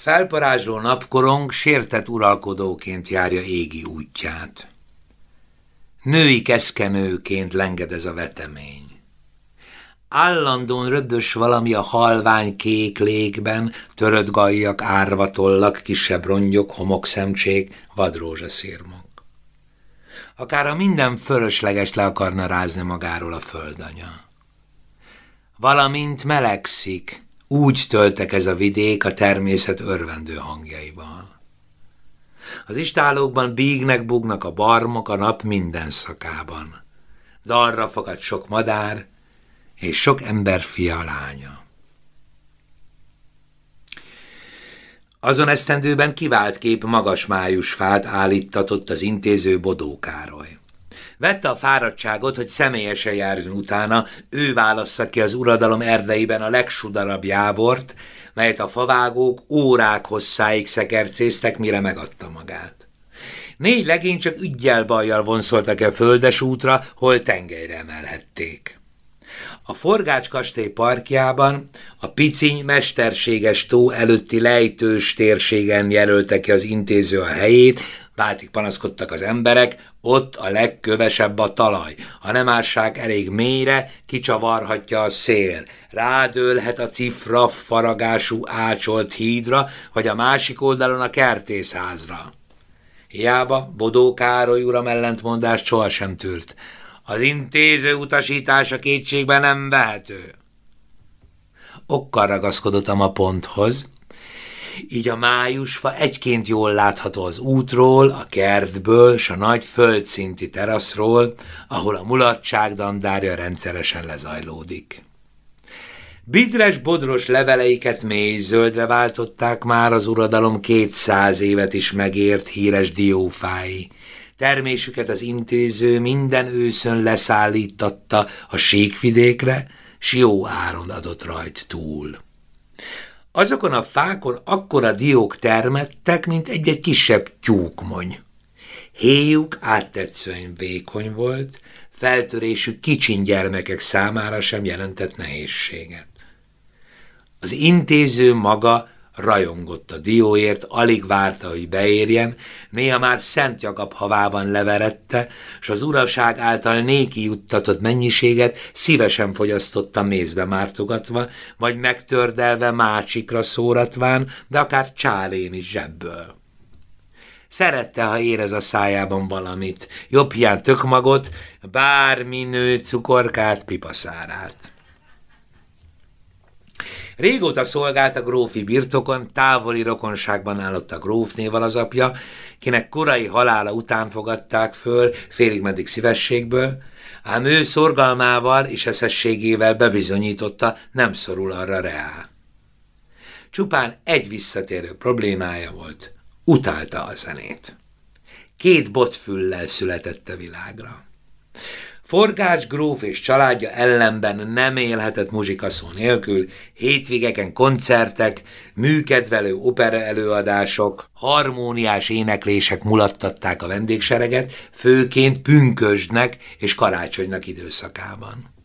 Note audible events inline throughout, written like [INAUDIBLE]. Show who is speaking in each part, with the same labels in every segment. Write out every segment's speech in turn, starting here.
Speaker 1: felparázsló napkorong sértett uralkodóként járja égi útját. Női keszkenőként lengedez a vetemény. Állandón röbös valami a halvány kék légben, törött gajjak, árvatollak, kisebb rongyok, homokszemcsék, vadrózsaszírmok. Akár a minden fölösleges le akarna rázni magáról a földanya. Valamint melegszik, úgy töltek ez a vidék a természet örvendő hangjaival. Az istálókban bígnek, bugnak a barmok a nap minden szakában. Dalra fogad sok madár, és sok ember fia lánya. Azon esztendőben kivált kép magas májusfát állítatott az intéző Bodó Károly. Vette a fáradtságot, hogy személyesen járjon utána, ő válassza ki az uradalom erdeiben a legsudarabb jávort, melyet a favágók órák hosszáig szekercéztek, mire megadta magát. Négy legény csak ügyjel bajjal vonszoltak e földes útra, hol tengelyre emelhették. A Forgács kastély parkjában a Piciny mesterséges tó előtti lejtős térségen jelölte ki az intéző a helyét, váltig panaszkodtak az emberek, ott a legkövesebb a talaj. A nemárság elég mélyre, kicsavarhatja a szél. Rádőlhet a cifra faragású ácsolt hídra, vagy a másik oldalon a kertészházra. Hiába Bodó Károly uram ellentmondást sohasem tűrt. Az intéző utasítása kétségbe nem vehető. Okkal ragaszkodottam a ponthoz, így a májusfa egyként jól látható az útról, a kertből, s a nagy földszinti teraszról, ahol a mulatság dandárja rendszeresen lezajlódik. Bidres bodros leveleiket mély zöldre váltották már az uradalom kétszáz évet is megért híres diófái, Termésüket az intéző minden őszön leszállítatta a síkvidékre, s jó áron adott rajt túl. Azokon a fákon akkora diók termettek, mint egy-egy kisebb tyúkmony. Héjuk áttetszően vékony volt, feltörésük kicsin gyermekek számára sem jelentett nehézséget. Az intéző maga rajongott a dióért, alig várta, hogy beérjen, néha már Szent Jakab havában leverette, s az uraság által néki juttatott mennyiséget szívesen fogyasztotta mézbe mártogatva, vagy megtördelve mácsikra szóratván, de akár csálén is zsebből. Szerette, ha érez a szájában valamit, jobb hiány tökmagot, bármi nő cukorkát, pipaszárát. Régóta szolgált a grófi birtokon, távoli rokonságban állott a grófnéval az apja, kinek korai halála után fogadták föl, félig meddig szívességből, ám ő szorgalmával és eszességével bebizonyította, nem szorul arra reá. Csupán egy visszatérő problémája volt, utálta a zenét. Két botfüllel született a világra. Forgács gróf és családja ellenben nem élhetett muzsikaszó nélkül, hétvégeken koncertek, műkedvelő opera előadások, harmóniás éneklések mulattatták a vendégsereget, főként pünkösdnek és karácsonynak időszakában.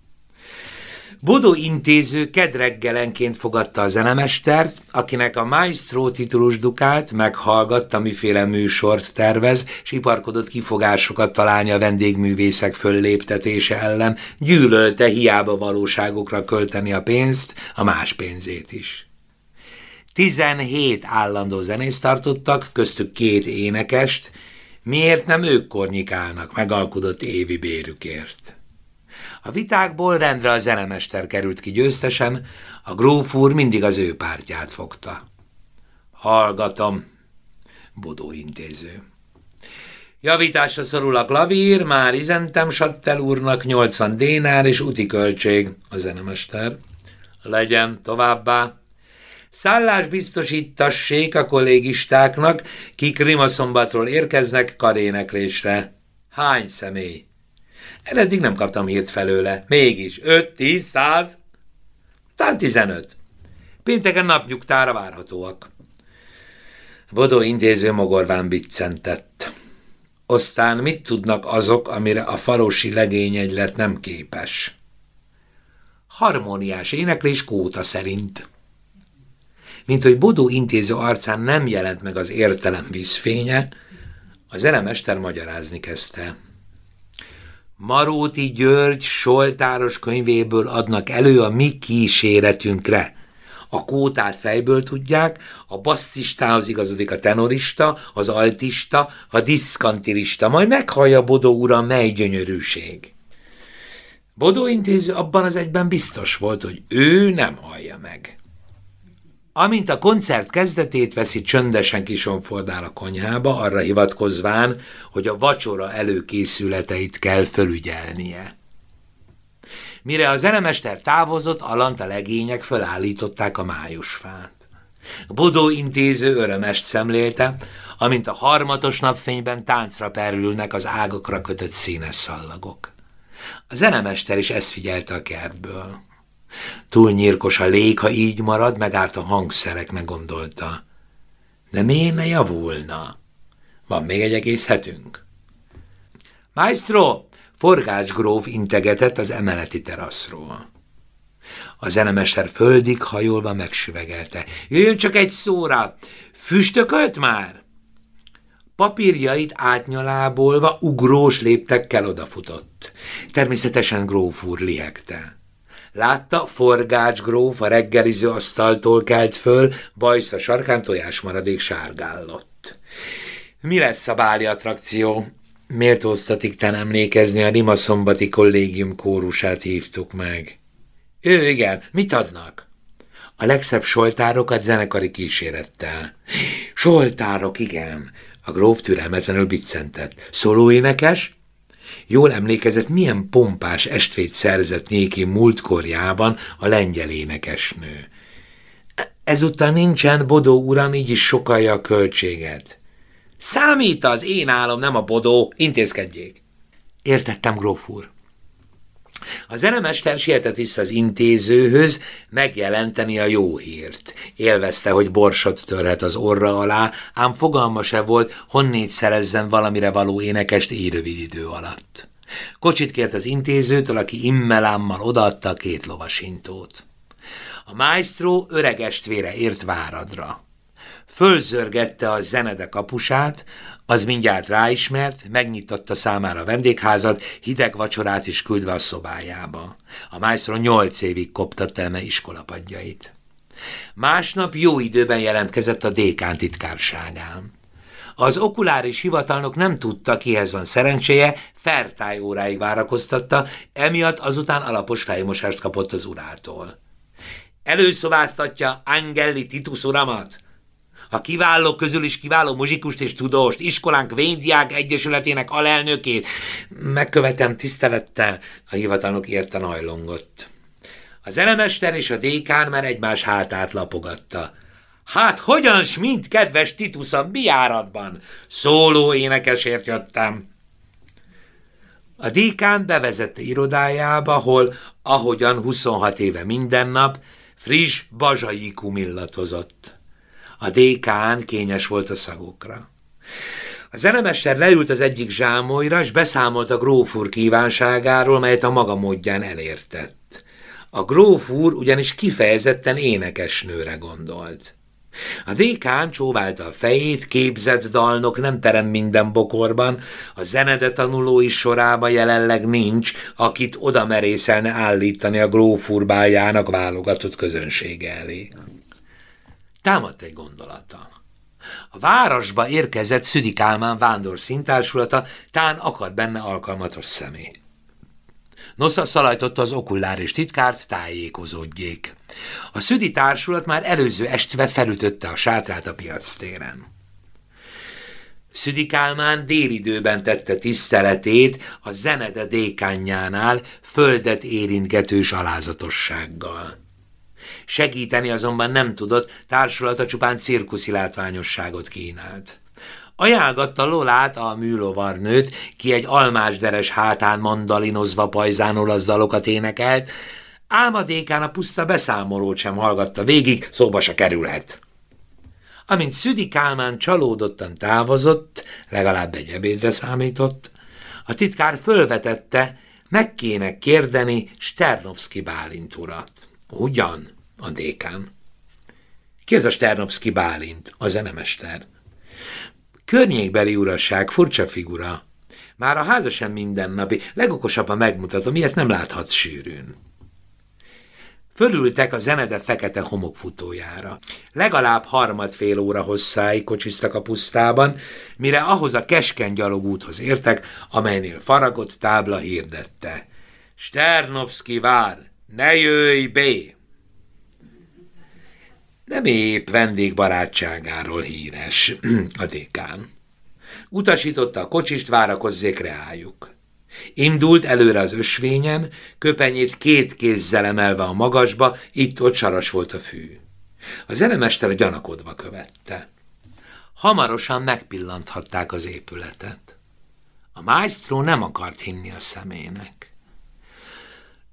Speaker 1: Bodó intéző kedreggelenként fogadta a zenemestert, akinek a maestro titulus dukált, meghallgatta, miféle műsort tervez, s iparkodott kifogásokat találni a vendégművészek fölléptetése ellen, gyűlölte hiába valóságokra költeni a pénzt, a más pénzét is. Tizenhét állandó zenészt tartottak, köztük két énekest, miért nem ők kornyikálnak megalkudott évi bérükért? A vitákból rendre a zenemester került ki győztesen, a gróf úr mindig az ő pártját fogta. Hallgatom, Bodó intéző. Javításra szorul a klavír, már izentem Sattel úrnak 80 dénár és úti költség, a zenemester. Legyen továbbá. Szállás biztosítassék a kollégistáknak, kik Rimaszombatról érkeznek kadéneklésre. Hány személy? Eddig nem kaptam hírt felőle. Mégis. Öt, tíz, száz? Talán tizenöt. Pénteken napnyugtára várhatóak. Bodó intéző mogorván biccentett. Aztán mit tudnak azok, amire a farosi legényegylet nem képes? Harmóniás éneklés kóta szerint. mint hogy Bodó intéző arcán nem jelent meg az értelem vízfénye, a zenemester magyarázni kezdte. Maróti György soltáros könyvéből adnak elő a mi kíséretünkre. A kótát fejből tudják, a basszistához igazodik a tenorista, az altista, a diszkantirista, majd meghallja Bodó ura, mely gyönyörűség. Bodó intéző abban az egyben biztos volt, hogy ő nem hallja meg. Amint a koncert kezdetét veszi, csöndesen kisonfordál a konyhába, arra hivatkozván, hogy a vacsora előkészületeit kell fölügyelnie. Mire a zenemester távozott, Alant a legények fölállították a májusfát. Bodó intéző örömest szemlélte, amint a harmatos napfényben táncra perülnek az ágakra kötött színes szallagok. A zenemester is ezt figyelte a kertből. Túl nyírkos a lég, ha így marad, megállt a hangszereknek gondolta. De miért ne javulna? Van még egy egész hetünk. Maestro! Forgács gróf integetett az emeleti teraszról. A zenemester földig hajolva megsüvegelte. Jöjjön csak egy szóra! Füstökölt már? Papírjait átnyalábolva ugrós léptekkel odafutott. Természetesen gróf úr liegte. Látta, forgács gróf a reggeliző asztaltól kelt föl, bajsza sarkán tojás maradék sárgállott. Mi lesz a báli attrakció? Méltóztatik ten emlékezni, a Rima szombati kollégium kórusát hívtuk meg. Ő igen, mit adnak? A legszebb soltárokat zenekari kísérettel. Soltárok, igen. A gróf türelmetlenül biccentett. Szólóénekes? Jól emlékezett, milyen pompás estvét szerzett néki múltkorjában a lengyel énekesnő. Ezután nincsen, Bodó uram, így is sokalja a költséget. Számít az én álom, nem a Bodó, intézkedjék. Értettem, gróf úr. A zenemester sietett vissza az intézőhöz megjelenteni a jó hírt. Élvezte, hogy borsot törhet az orra alá, ám fogalma se volt, honnét szerezzen valamire való énekest érövid idő alatt. Kocsit kért az intézőtől, aki immelámmal odaadta a két lovasintót. A maestro öregestvére ért Váradra. Fölzörgette a zenede kapusát, az mindjárt ráismert, megnyitotta számára a vendégházat, hideg vacsorát is küldve a szobájába. A májszron nyolc évig koptatta eme iskolapadjait. Másnap jó időben jelentkezett a dékán titkárságán. Az okuláris hivatalnok nem tudta, kihez van szerencséje, fertály óráig várakoztatta, emiatt azután alapos fejmosást kapott az urától. Előszobáztatja Angeli Titus uramat? A kiváló közül is kiváló muzsikust és tudóst, iskolánk Véndiák Egyesületének alelnökét. Megkövetem tisztelettel, a hivatalnok érten hajlongott. Az elemester és a dékán már egymás hátát lapogatta. Hát hogyan s mint kedves Titus a biáratban? Szóló énekesért jöttem. A dékán bevezette irodájába, hol, ahogyan 26 éve minden nap, friss bazsaiku millatozott. A dékán kényes volt a szagokra. A zenemester leült az egyik zsámolyra, és beszámolt a gróf úr kívánságáról, melyet a maga módján elértett. A gróf úr ugyanis kifejezetten énekesnőre gondolt. A dékán csóválta a fejét, képzett dalnok nem terem minden bokorban, a zenede tanulói sorába jelenleg nincs, akit oda merészelne állítani a grófúr báljának válogatott közönsége elé támadt egy gondolata. A városba érkezett Szüdi Kálmán vándor szintársulata, tán akad benne alkalmatos személy. Nosza szalajtotta az okuláris titkárt, tájékozódjék. A szüdi társulat már előző estve felütötte a sátrát a piac téren. Szüdi Kálmán délidőben tette tiszteletét a zenede dékányjánál földet érintgetős alázatossággal. Segíteni azonban nem tudott, társulata csupán cirkuszi látványosságot kínált. Ajánlgatta Lolát, a műlovarnőt, ki egy almásderes hátán mandalinozva pajzánul az dalokat énekelt, álmadékán a puszta beszámolót sem hallgatta végig, szóba se kerülhet. Amint Szüdi Kálmán csalódottan távozott, legalább egy ebédre számított, a titkár fölvetette, meg kéne kérdeni Sternovszki Bálint urat. Ugyan? A dékán. Ki ez a Sternovszki Bálint, a zenemester? Környékbeli uraság, furcsa figura. Már a háza sem mindennapi, legokosabban megmutatom, miért nem láthatsz sűrűn. Fölültek a zenede fekete homokfutójára. Legalább harmad fél óra hosszáig kocsiztak a pusztában, mire ahhoz a keskeny gyalogúthoz értek, amelynél faragott tábla hirdette. Sternovszki vár, ne jöjj bé! Nem épp vendégbarátságáról híres [CLEARS THROAT] a dékán. Utasította a kocsist, várakozzék reájuk. Indult előre az ösvényen, köpenyét két kézzel emelve a magasba, itt-ott saras volt a fű. A zenemester gyanakodva követte. Hamarosan megpillanthatták az épületet. A maestro nem akart hinni a szemének.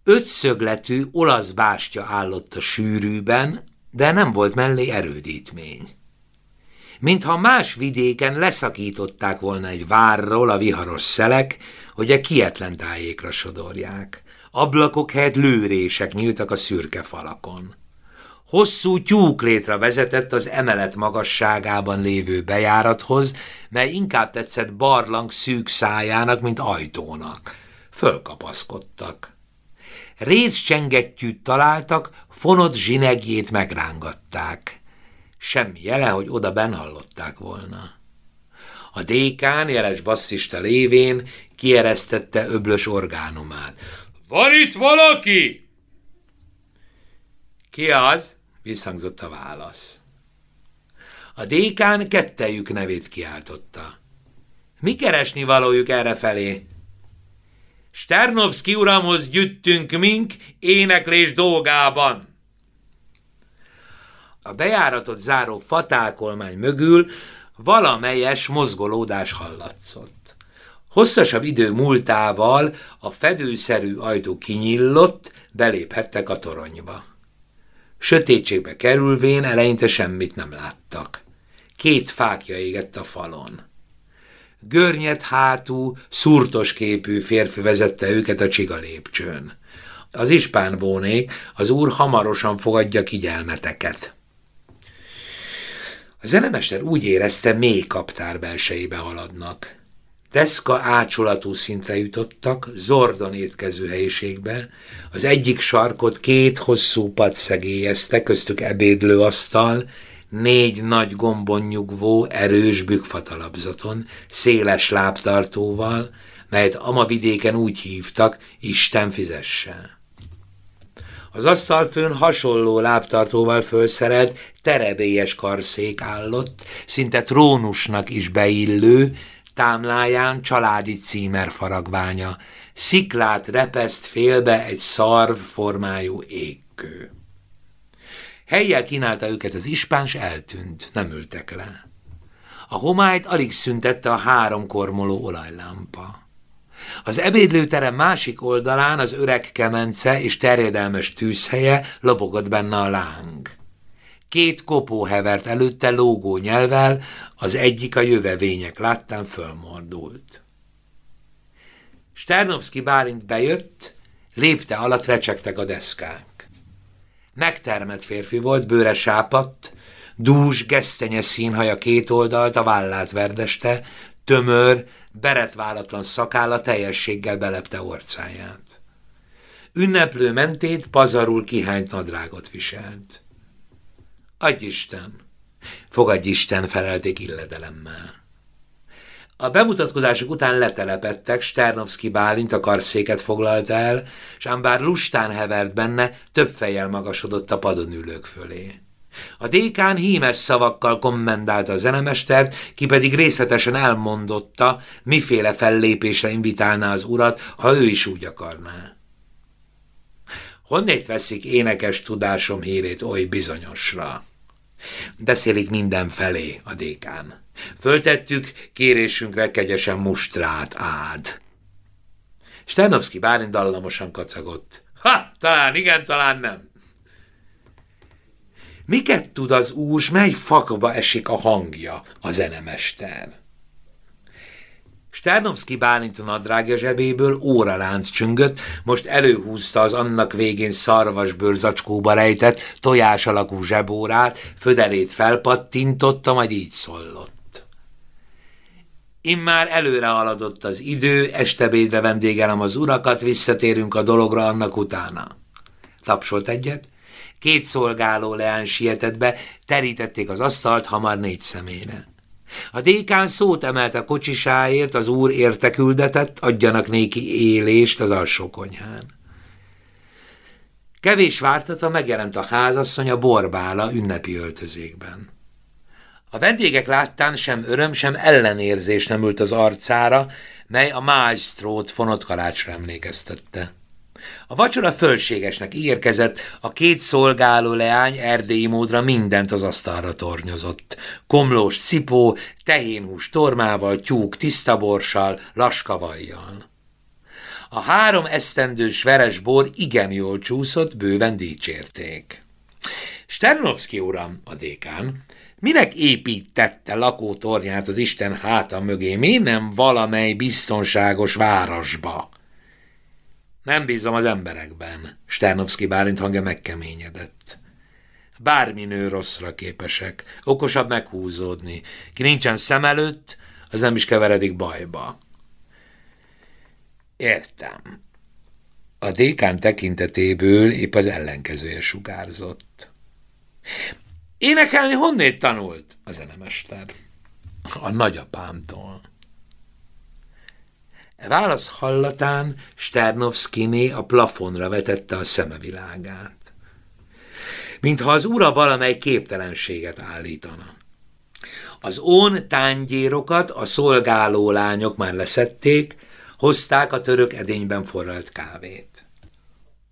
Speaker 1: Ötszögletű olasz bástya állott a sűrűben, de nem volt mellé erődítmény. Mintha más vidéken leszakították volna egy várról a viharos szelek, hogy a kietlen tájékra sodorják. Ablakok helyett lőrések nyíltak a szürke falakon. Hosszú tyúklétre vezetett az emelet magasságában lévő bejárathoz, mely inkább tetszett barlang szűk szájának, mint ajtónak. Fölkapaszkodtak. Rézcsengettyűt találtak, fonott zsinegjét megrángatták. Semmi jele, hogy oda hallották volna. A dékán, jeles basszista lévén kieresztette öblös orgánumát. Van itt valaki? Ki az? Visszhangzott a válasz. A dékán kettejük nevét kiáltotta. Mi keresni valójuk erre felé? Sternovszki uramhoz gyüttünk mink éneklés dolgában. A bejáratot záró fatálkolmány mögül valamelyes mozgolódás hallatszott. Hosszasabb idő múltával a fedőszerű ajtó kinyillott, beléphettek a toronyba. Sötétségbe kerülvén eleinte semmit nem láttak. Két fákja égett a falon. Görnyet hátú, szurtos képű férfi vezette őket a csiga lépcsőn. Az ispán vónék, az úr hamarosan fogadja kigyelmeteket. A zenemester úgy érezte, mély kaptár belsejébe haladnak. Deszka ácsolatú szintre jutottak, Zordon étkező helyiségbe. Az egyik sarkot két hosszú pad szegélyezte, köztük ebédlőasztal, négy nagy gombon nyugvó, erős bükfatalapzaton, széles lábtartóval, melyet amavidéken úgy hívtak, Isten fizesse. Az asztalfőn hasonló lábtartóval fölszerelt, terebélyes karszék állott, szinte trónusnak is beillő, támláján családi címer faragványa, sziklát repeszt félbe egy szarv formájú égkő. Helyjel kínálta őket az ispáns, eltűnt, nem ültek le. A homályt alig szüntette a három kormoló olajlámpa. Az ebédlőterem másik oldalán az öreg kemence és terjedelmes tűzhelye lobogott benne a láng. Két kopó hevert előtte lógó nyelvel, az egyik a jövevények láttán fölmordult. Sternovszki Bálint bejött, lépte alatt recsegtek a deszkák. Megtermett férfi volt, bőre sápadt, dús, gesztenyes színhaja két oldalt, a vállát verdeste, tömör, beretválatlan szakálla teljességgel belepte orcáját. Ünneplő mentét pazarul kihányt nadrágot viselt. Adj Isten! Fogadj Isten, felelték illedelemmel. A bemutatkozások után letelepettek, Sternovszki Bálint a karszéket foglalta el, és ám bár lustán hevert benne, több fejjel magasodott a padon ülők fölé. A dékán hímes szavakkal kommendálta a zenemestert, ki pedig részletesen elmondotta, miféle fellépésre invitálná az urat, ha ő is úgy akarná. Honnét veszik énekes tudásom hírét oly bizonyosra? Beszélik minden felé a dékán. Föltettük kérésünkre kegyesen mustrát ád. Sternovszki Bálint dallamosan kacagott. Ha, talán igen, talán nem. Miket tud az úr, mely fakba esik a hangja, a zenemester? Sternovszki Bálint nadrágja zsebéből óralánc csüngött, most előhúzta az annak végén szarvasbőr zacskóba rejtett, tojás alakú zsebórát, födelét felpattintotta, majd így szólott. Immár előre haladott az idő, estebédre vendégelem az urakat, visszatérünk a dologra annak utána. Tapsolt egyet, két szolgáló leány sietett be, terítették az asztalt hamar négy személyre. A dékán szót emelt a kocsisáért, az úr érteküldetett, adjanak néki élést az alsó konyhán. Kevés vártata megjelent a házasszony a borbála ünnepi öltözékben. A vendégek láttán sem öröm, sem ellenérzés nem ült az arcára, mely a májstrót fonott kalácsra emlékeztette. A vacsora fölségesnek érkezett, a két szolgáló leány erdélyi módra mindent az asztalra tornyozott. Komlós cipó, tehénhús tormával, tyúk tisztaborssal, laskavajjal. A három esztendős veresbor igen jól csúszott, bőven dicsérték. Sternovszki uram, a dékán, minek építette lakótornyát az Isten háta mögé, mi nem valamely biztonságos városba? Nem bízom az emberekben. Sternovszki Bálint hangja megkeményedett. Bármi nő rosszra képesek, okosabb meghúzódni. Ki nincsen szem előtt, az nem is keveredik bajba. Értem. A dékán tekintetéből épp az ellenkezője sugárzott. Énekelni honnét tanult? A zenemester. A nagyapámtól. E válasz hallatán Sternovszkiné a plafonra vetette a szemevilágát. Mintha az ura valamely képtelenséget állítana. Az ón tángyérokat a szolgáló lányok már leszették, hozták a török edényben forralt kávét.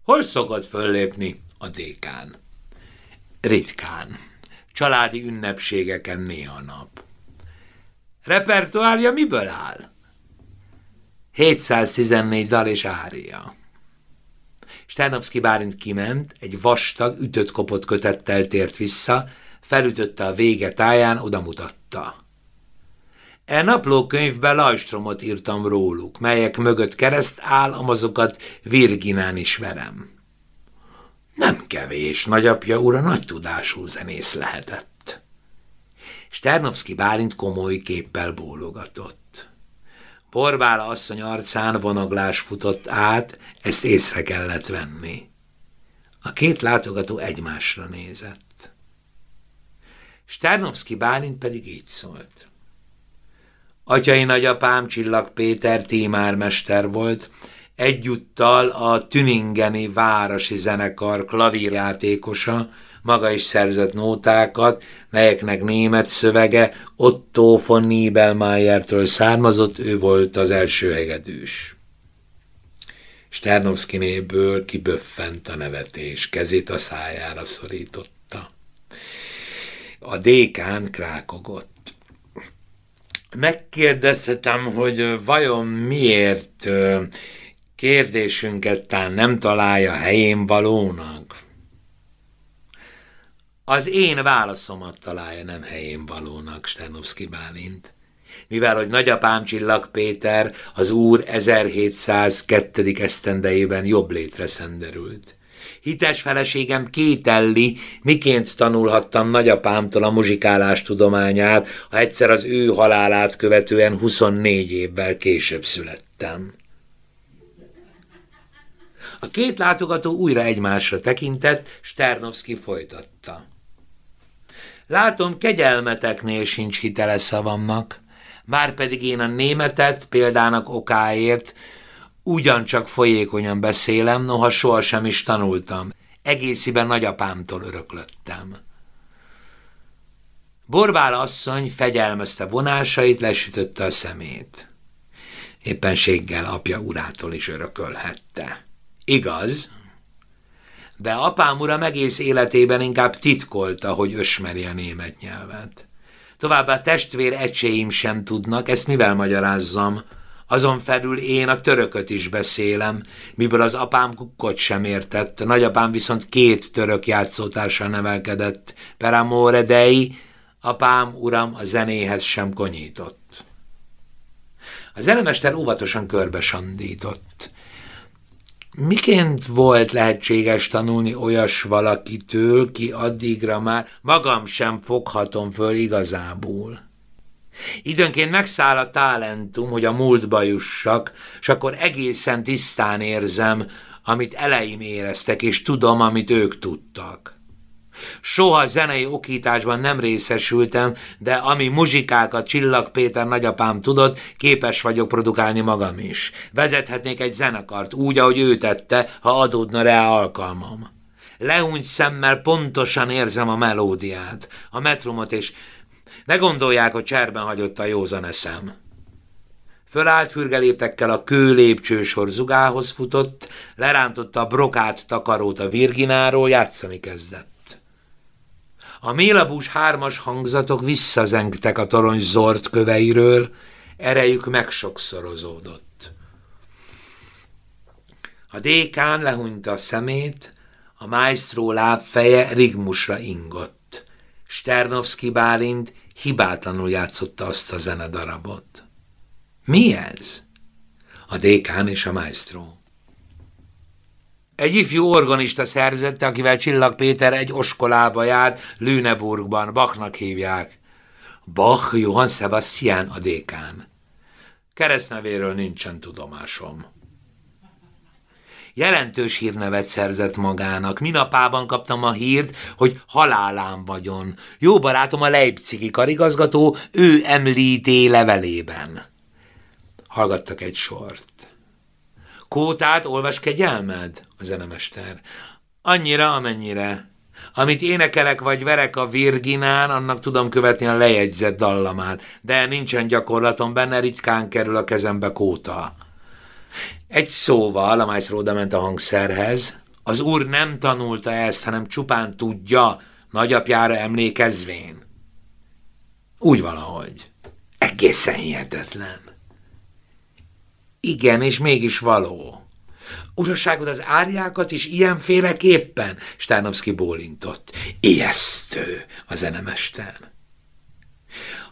Speaker 1: Hol szokott föllépni a dékán? Ritkán. Családi ünnepségeken néha nap. Repertoárja miből áll? 714 dal és ária. Sternovszki Bálint kiment, egy vastag, ütött kopott kötettel tért vissza, felütötte a vége táján, oda mutatta. E naplókönyvben Lajstromot írtam róluk, melyek mögött kereszt áll, amazokat Virginán is verem. Nem kevés, nagyapja ura nagy tudású zenész lehetett. Sternovszki Bálint komoly képpel bólogatott. Borbála asszony arcán vonaglás futott át, ezt észre kellett venni. A két látogató egymásra nézett. Sternovszki Bálint pedig így szólt. Atyai nagyapám Csillag Péter témármester volt, egyúttal a Tüningeni Városi Zenekar klavírjátékosa, maga is szerzett nótákat, melyeknek német szövege Otto von Niebelmayertől származott, ő volt az első hegedűs. néből kiböffent a nevetés, kezét a szájára szorította. A dékán krákogott. Megkérdezhetem, hogy vajon miért kérdésünket tán nem találja helyén valónak? Az én válaszomat találja nem helyén valónak, Sternovszki Bálint. Mivel, hogy nagyapám Csillag Péter az úr 1702. esztendejében jobb létre szenderült. Hites feleségem kételli, miként tanulhattam nagyapámtól a muzsikálás tudományát, ha egyszer az ő halálát követően 24 évvel később születtem. A két látogató újra egymásra tekintett, Sternovszki folytatta. Látom, kegyelmeteknél sincs hitele szavamnak, már pedig én a németet példának okáért ugyancsak folyékonyan beszélem, noha sohasem is tanultam. Egésziben nagyapámtól öröklöttem. Borbál asszony fegyelmezte vonásait, lesütötte a szemét. Éppenséggel apja urától is örökölhette. Igaz, de apám uram egész életében inkább titkolta, hogy ösmeri a német nyelvet. Továbbá testvér ecséim sem tudnak, ezt mivel magyarázzam? Azon felül én a törököt is beszélem, miből az apám kukkot sem értett, nagyapám viszont két török játszótársal nevelkedett, per amore dei, apám, uram, a zenéhez sem konyított. Az elemester óvatosan körbe sandított. Miként volt lehetséges tanulni olyas valakitől, ki addigra már magam sem foghatom föl igazából? Időnként megszáll a talentum, hogy a múltba jussak, és akkor egészen tisztán érzem, amit eleim éreztek, és tudom, amit ők tudtak. Soha zenei okításban nem részesültem, de ami muzsikákat Csillag Péter nagyapám tudott, képes vagyok produkálni magam is. Vezethetnék egy zenekart úgy, ahogy ő tette, ha adódna rá alkalmam. Leúny szemmel pontosan érzem a melódiát, a metrumot, és ne gondolják, hogy cserben hagyott a józan eszem. Fölállt fürgeléptekkel a kő lépcsősor zugához futott, lerántotta a brokát takarót a virgináról, játszani kezdett. A mélabús hármas hangzatok visszazengtek a torony zord köveiről, erejük megsokszorozódott. A dékán lehúnyta a szemét, a maestro lábfeje rigmusra ingott. Sternovszki Bálint hibátlanul játszotta azt a zenedarabot. Mi ez? A dékán és a maestro. Egy ifjú organista szerzette, akivel Csillag Péter egy oskolába járt Lüneburgban, Bachnak hívják. Bach Johann Sebastian a dékán. Keresztnevéről nincsen tudomásom. Jelentős hírnevet szerzett magának. Minapában kaptam a hírt, hogy halálán vagyon. Jó barátom a Leipzigi karigazgató, ő említé levelében. Hallgattak egy sort. Kótát olvas kegyelmed? A zenemester. Annyira, amennyire. Amit énekelek vagy verek a Virginán, annak tudom követni a lejegyzett dallamát, de nincsen gyakorlatom benne, ritkán kerül a kezembe kóta. Egy szóval, a Májszróda ment a hangszerhez, az úr nem tanulta ezt, hanem csupán tudja, nagyapjára emlékezvén. Úgy valahogy. Egészen hihetetlen. Igen, és mégis való. Utasságod az árjákat is ilyenféleképpen? Stánovszki bólintott. Ijesztő a zenemester.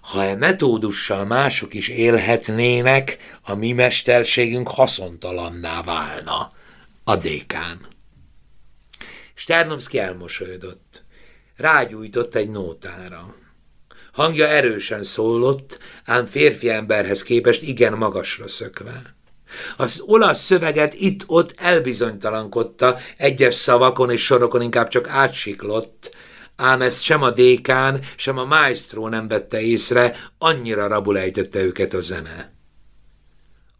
Speaker 1: Ha e metódussal mások is élhetnének, a mi mesterségünk haszontalanná válna. A dékán. Sternovszki elmosolyodott. Rágyújtott egy nótára. Hangja erősen szólott, ám férfi emberhez képest igen magasra szökve. Az olasz szöveget itt-ott elbizonytalankodta, egyes szavakon és sorokon inkább csak átsiklott, ám ezt sem a dékán, sem a maestro nem vette észre, annyira rabul ejtette őket a zene.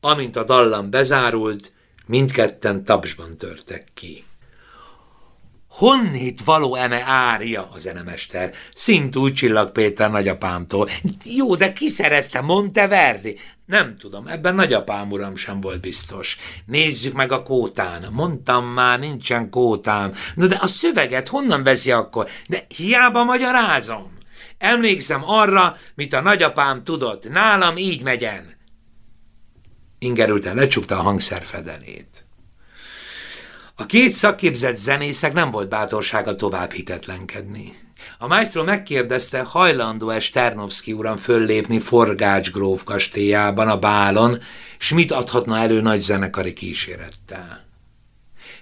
Speaker 1: Amint a dallam bezárult, mindketten tapsban törtek ki. Honnét való eme árja a zenemester? Szintúgy Csillag Péter nagyapámtól. Jó, de ki szerezte Monteverdi? Nem tudom, ebben nagyapám uram sem volt biztos. Nézzük meg a kótán. Mondtam már, nincsen kótám. No de a szöveget honnan veszi akkor? De hiába magyarázom. Emlékszem arra, mit a nagyapám tudott. Nálam így megyen. Ingerülten lecsukta a hangszer fedelét. A két szakképzett zenészek nem volt bátorsága tovább hitetlenkedni. A maestro megkérdezte, hajlandó-e Sternovszki uram föllépni Forgács gróf kastélyában, a bálon, s mit adhatna elő nagy zenekari kísérettel.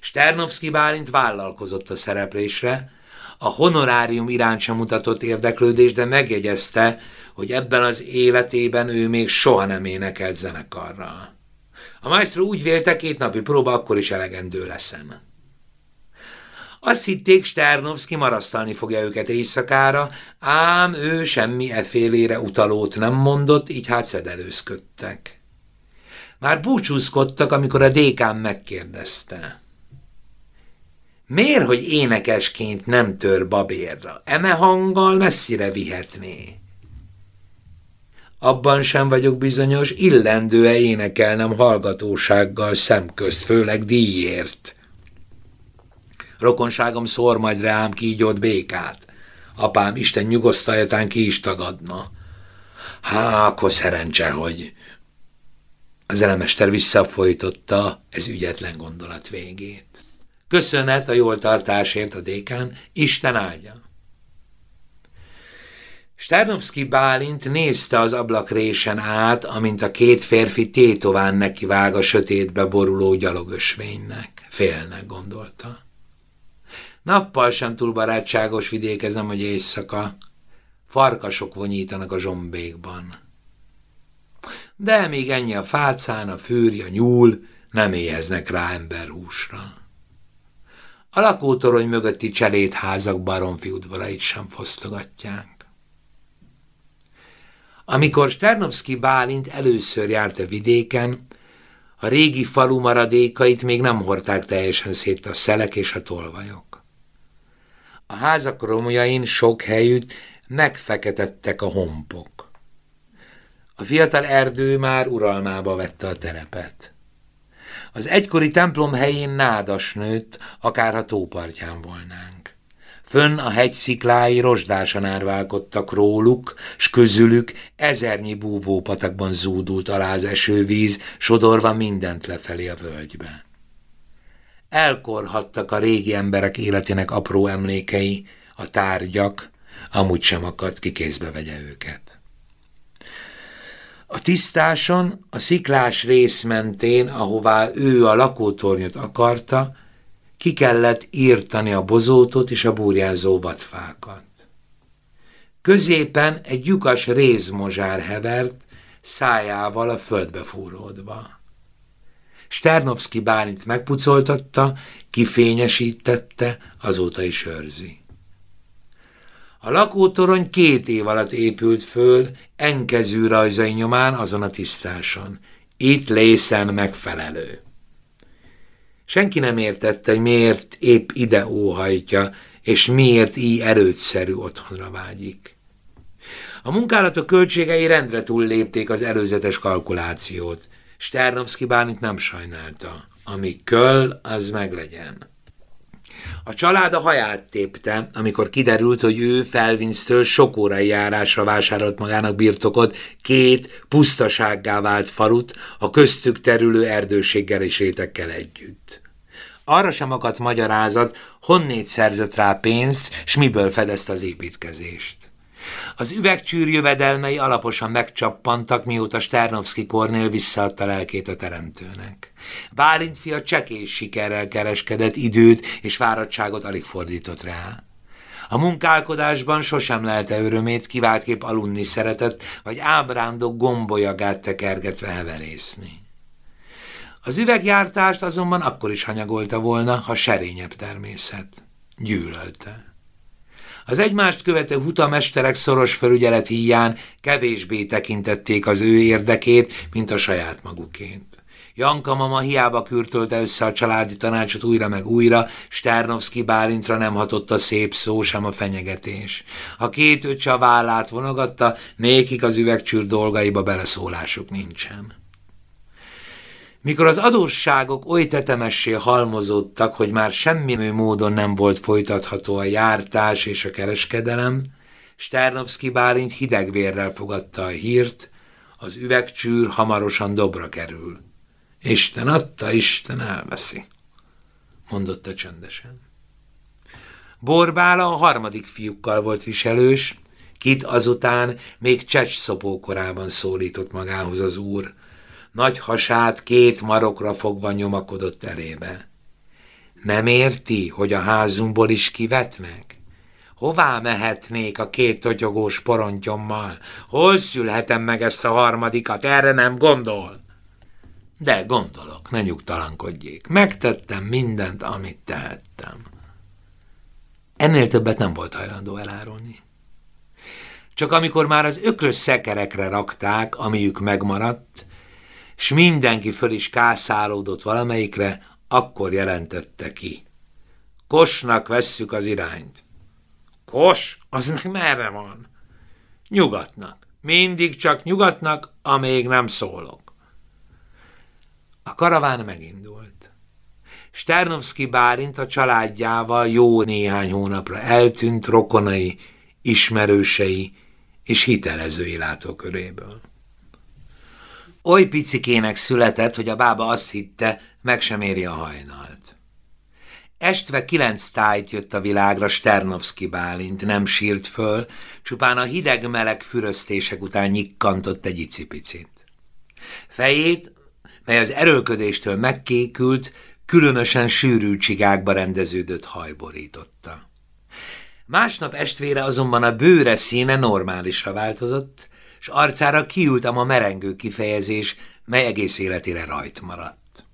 Speaker 1: Sternovszki Bálint vállalkozott a szereplésre, a honorárium iránt sem mutatott érdeklődés, de megjegyezte, hogy ebben az életében ő még soha nem énekelt zenekarral. A maestro úgy vélte, két napi próba akkor is elegendő leszem. Azt hitték, Sternovszki marasztalni fogja őket éjszakára, ám ő semmi efélére utalót nem mondott, így hát szedelőzködtek. Már búcsúzkodtak, amikor a dékán megkérdezte. Miért, hogy énekesként nem tör babérra? Eme hanggal messzire vihetné. Abban sem vagyok bizonyos, illendő-e énekelnem hallgatósággal szemközt, főleg díjért. Rokonságom szor majd rám kígyott békát. Apám Isten nyugosztaljatán ki is tagadna. Há, akkor szerencse, hogy... Az elemester visszafolytotta ez ügyetlen gondolat végét. Köszönet a jól tartásért a dékán, Isten áldja. Sternovszki Bálint nézte az ablakrésen át, amint a két férfi tétován nekivág a sötétbe boruló gyalogösvénynek. Félnek gondolta. Nappal sem túl barátságos vidék ez nem, hogy éjszaka. Farkasok vonyítanak a zsombékban. De még ennyi a fácán, a fűrj, a nyúl nem éheznek rá emberhúsra. A lakótorony mögötti cselédházak baromfi udvarait sem fosztogatják. Amikor Sternovszki Bálint először járt a vidéken, a régi falu maradékait még nem hordták teljesen szét a szelek és a tolvajok. A házak romjain sok helyütt megfeketettek a hompok. A fiatal erdő már uralmába vette a telepet. Az egykori templom helyén nádas nőtt, akár a tópartján volnánk. Fönn a hegy sziklái rozsdásan árválkodtak róluk, s közülük ezernyi búvópatakban zúdult alá az esővíz, sodorva mindent lefelé a völgybe. Elkorhattak a régi emberek életének apró emlékei, a tárgyak, amúgy sem akadt kikézbe vegye őket. A tisztáson, a sziklás rész mentén, ahová ő a lakótornyot akarta, ki kellett írtani a bozótot és a burjázó vadfákat. Középen egy lyukas rézmozsár hevert, szájával a földbe fúródva. Sternovszki Bálint megpucoltatta, kifényesítette, azóta is őrzi. A lakótorony két év alatt épült föl, enkezű rajzai nyomán azon a tisztáson. Itt lészen megfelelő. Senki nem értette, hogy miért épp ide óhajtja, és miért így erőtszerű otthonra vágyik. A munkálatok költségei rendre túllépték az előzetes kalkulációt. Sternovszki bánit nem sajnálta. Ami köl, az meglegyen. A család a haját tépte, amikor kiderült, hogy ő Felvinsztől sok órai járásra vásárolt magának birtokot, két pusztasággá vált falut, a köztük terülő erdőséggel és rétekkel együtt. Arra sem akadt magyarázat, honnét szerzett rá pénzt, s miből fedezte az építkezést. Az üvegcsűr jövedelmei alaposan megcsappantak, mióta Sternovszki Kornél visszaadta lelkét a teremtőnek. Bálint fia csekés sikerrel kereskedett, időt és fáradtságot alig fordított rá. A munkálkodásban sosem lelte örömét, kiváltképp alunni szeretett, vagy ábrándok gombolyagát tekergetve heverészni. Az üvegjártást azonban akkor is hanyagolta volna, ha serényebb természet. Gyűlölte. Az egymást követő hutamesterek szoros felügyelet híján kevésbé tekintették az ő érdekét, mint a saját magukét. Janka mama hiába kürtölte össze a családi tanácsot újra meg újra, Sternovszki Bálintra nem hatott a szép szó, sem a fenyegetés. A két öccse a vállát vonogatta, nékik az üvegcsűr dolgaiba beleszólásuk nincsen. Mikor az adósságok oly tetemessé halmozódtak, hogy már semmi módon nem volt folytatható a jártás és a kereskedelem, Sternovszki Bálint hidegvérrel fogadta a hírt, az üvegcsűr hamarosan dobra kerül. Isten adta, Isten elveszi, mondotta csöndesen. Borbála a harmadik fiúkkal volt viselős, kit azután még csecs korában szólított magához az úr, nagy hasát két marokra fogva nyomakodott elébe. Nem érti, hogy a házunkból is kivetnek? Hová mehetnék a két totyogós porontyommal? Hol szülhetem meg ezt a harmadikat? Erre nem gondol? De gondolok, ne nyugtalankodjék. Megtettem mindent, amit tehettem. Ennél többet nem volt hajlandó elárulni. Csak amikor már az ökrös szekerekre rakták, amiük megmaradt, s mindenki föl is kászálódott valamelyikre, akkor jelentette ki. Kosnak vesszük az irányt. Kos? Az meg merre van? Nyugatnak. Mindig csak nyugatnak, amíg nem szólok. A karaván megindult. Sternovszki Bárint a családjával jó néhány hónapra eltűnt rokonai, ismerősei és hitelezői látóköréből. Oly picikének született, hogy a bába azt hitte, meg sem éri a hajnalt. Estve kilenc tájt jött a világra Sternovszki Bálint, nem sírt föl, csupán a hideg-meleg füröztések után nyikkantott egy icipicit. Fejét, mely az erőlködéstől megkékült, különösen sűrű csigákba rendeződött hajborította. Másnap estvére azonban a bőre színe normálisra változott, és arcára kiült a merengő kifejezés, mely egész életére rajt maradt.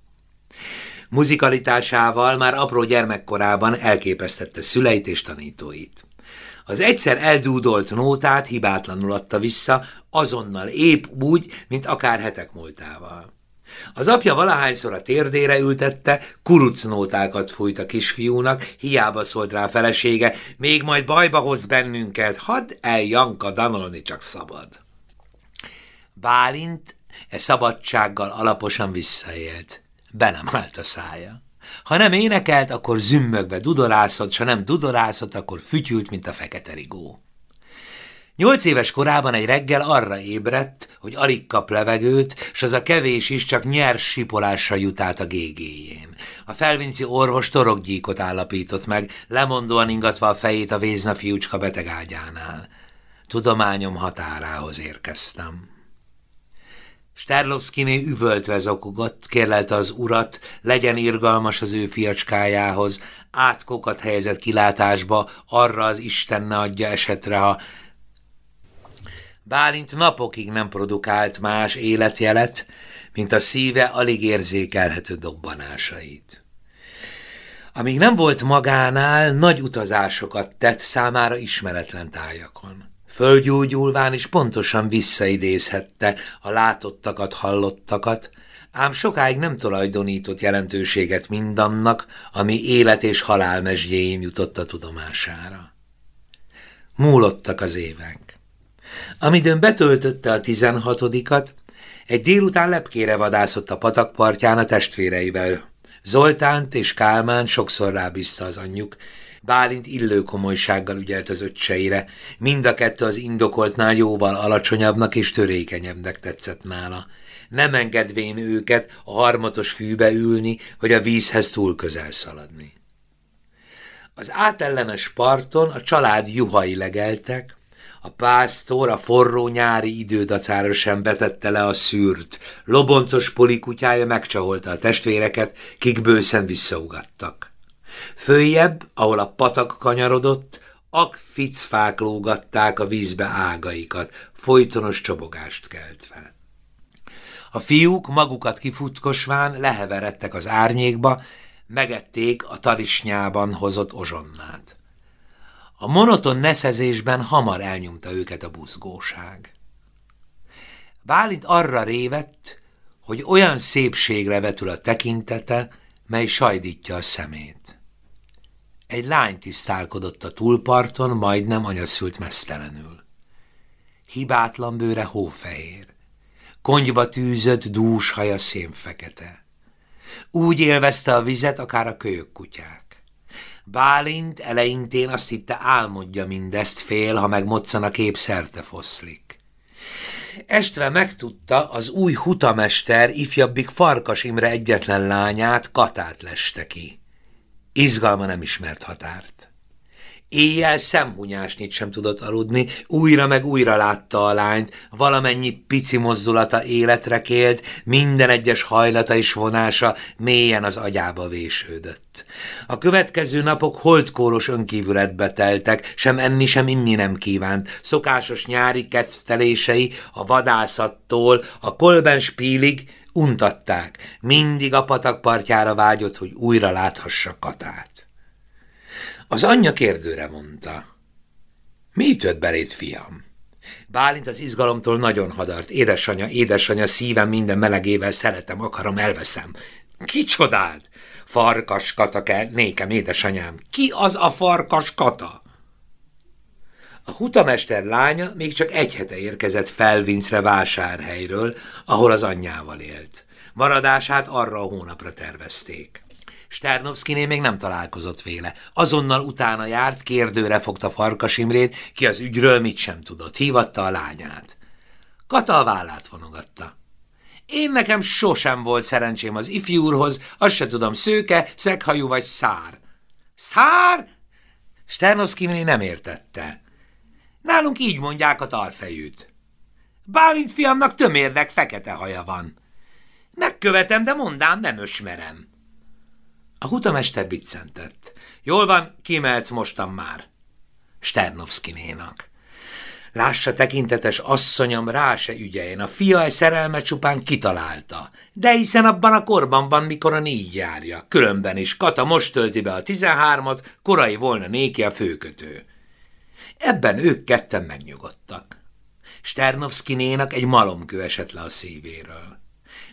Speaker 1: Muzikalitásával már apró gyermekkorában elképesztette szüleit és tanítóit. Az egyszer eldúdolt nótát hibátlanul adta vissza, azonnal épp úgy, mint akár hetek múltával. Az apja valahányszor a térdére ültette, kurucnótákat fújt a kisfiúnak, hiába szólt rá a felesége, még majd bajba hoz bennünket, hadd el Janka danolni csak szabad. Bálint e szabadsággal alaposan visszaélt. Be nem állt a szája. Ha nem énekelt, akkor zümmögve dudorászott, s ha nem dudorászott, akkor fütyült, mint a fekete rigó. Nyolc éves korában egy reggel arra ébredt, hogy alig kap levegőt, s az a kevés is csak nyers sipolásra jut át a gégéjén. A felvinci orvos torokgyíkot állapított meg, lemondóan ingatva a fejét a vézna fiúcska betegágyánál. Tudományom határához érkeztem. Sterlovszkiné üvöltve zokogott, kérlelte az urat, legyen irgalmas az ő fiacskájához, átkokat helyezett kilátásba, arra az Isten ne adja esetre, ha... Bálint napokig nem produkált más életjelet, mint a szíve alig érzékelhető dobbanásait. Amíg nem volt magánál, nagy utazásokat tett számára ismeretlen tájakon. Földgyúgyulván is pontosan visszaidézhette a látottakat, hallottakat, ám sokáig nem tulajdonított jelentőséget mindannak, ami élet és halál jutott a tudomására. Múlottak az évek. Amidőn betöltötte a tizenhatodikat, egy délután lepkére vadászott a patakpartján a testvéreivel. Zoltánt és Kálmán sokszor rábízta az anyjuk, Bálint illő komolysággal ügyelt az öccseire, mind a kettő az indokoltnál jóval alacsonyabbnak és törékenyebbnek tetszett nála. Nem engedvén őket a harmatos fűbe ülni, vagy a vízhez túl közel szaladni. Az átellenes parton a család juhai legeltek, a pásztor a forró nyári idődacára sem betette le a szűrt. Loboncos polikutyája megcsaholta a testvéreket, kik bőszen visszaugattak. Följebb, ahol a patak kanyarodott, ficfák lógatták a vízbe ágaikat, folytonos csobogást keltve. A fiúk magukat kifutkosván leheveredtek az árnyékba, megették a tarisnyában hozott ozsonnát. A monoton neszezésben hamar elnyomta őket a buzgóság. Bálint arra révett, hogy olyan szépségre vetül a tekintete, mely sajdítja a szemét. Egy lány tisztálkodott a túlparton, majdnem anyaszült mesztelenül. Hibátlan bőre hófehér. Konyba tűzött, dús haja szénfekete. Úgy élvezte a vizet, akár a kölyök kutyák. Bálint eleintén azt hitte álmodja mindezt, fél, ha megmoccan a kép szerte foszlik. Estve megtudta, az új hutamester ifjabbik Farkas Imre egyetlen lányát, Katát leste ki. Izgalma nem ismert határt. Éjjel szemhunyásnyit sem tudott aludni, újra meg újra látta a lányt, valamennyi pici mozdulata életre kélt, minden egyes hajlata és vonása mélyen az agyába vésődött. A következő napok holdkóros önkívületbe teltek, sem enni, sem inni nem kívánt. Szokásos nyári kettelései a vadászattól, a kolbenspílig Untatták, mindig a patakpartjára vágyott, hogy újra láthassa Katát. Az anyja kérdőre mondta. Mi ütött beléd, fiam? Bálint az izgalomtól nagyon hadart. Édesanya, édesanya, szívem minden melegével szeretem, akarom, elveszem. Kicsodád? Farkas kata kell, nékem, édesanyám. Ki az a farkas kata? A hutamester lánya még csak egy hete érkezett Felvincre vásárhelyről, ahol az anyjával élt. Maradását arra a hónapra tervezték. Sternovszkiné még nem találkozott véle. Azonnal utána járt, kérdőre fogta Farkas Imrét, ki az ügyről mit sem tudott. Hívatta a lányát. Kata a vállát vonogatta. Én nekem sosem volt szerencsém az ifjú úrhoz, azt se tudom, szőke, szeghajú vagy szár. Szár? Sternoszki nem értette. Nálunk így mondják a tarfejűt. Bálint fiamnak tömérdek fekete haja van. Megkövetem, de mondám, nem ösmerem. A hutamester biccentett. Jól van, kimehetsz mostan már. Sternovszkinénak. Lássa tekintetes asszonyom, rá se ügyeljen, a fia egy szerelme csupán kitalálta. De hiszen abban a korban van, mikor a így járja. Különben is, Kata most tölti be a tizenhármat, korai volna néki a főkötő. Ebben ők ketten megnyugodtak. Sternovszkinénak egy malomkő esett le a szívéről.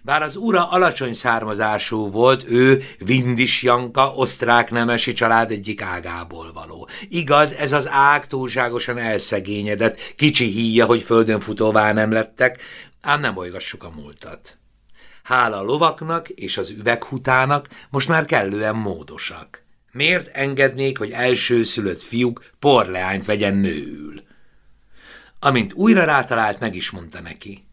Speaker 1: Bár az ura alacsony származású volt, ő Vindis Janka, osztrák nemesi család egyik ágából való. Igaz, ez az ág túlságosan elszegényedett, kicsi híja, hogy földön futóvá nem lettek, ám nem bolygassuk a múltat. Hála a lovaknak és az üveghutának most már kellően módosak. Miért engednék, hogy elsőszülött fiúk porleányt vegyen nőül? Amint újra rátalált, meg is mondta neki.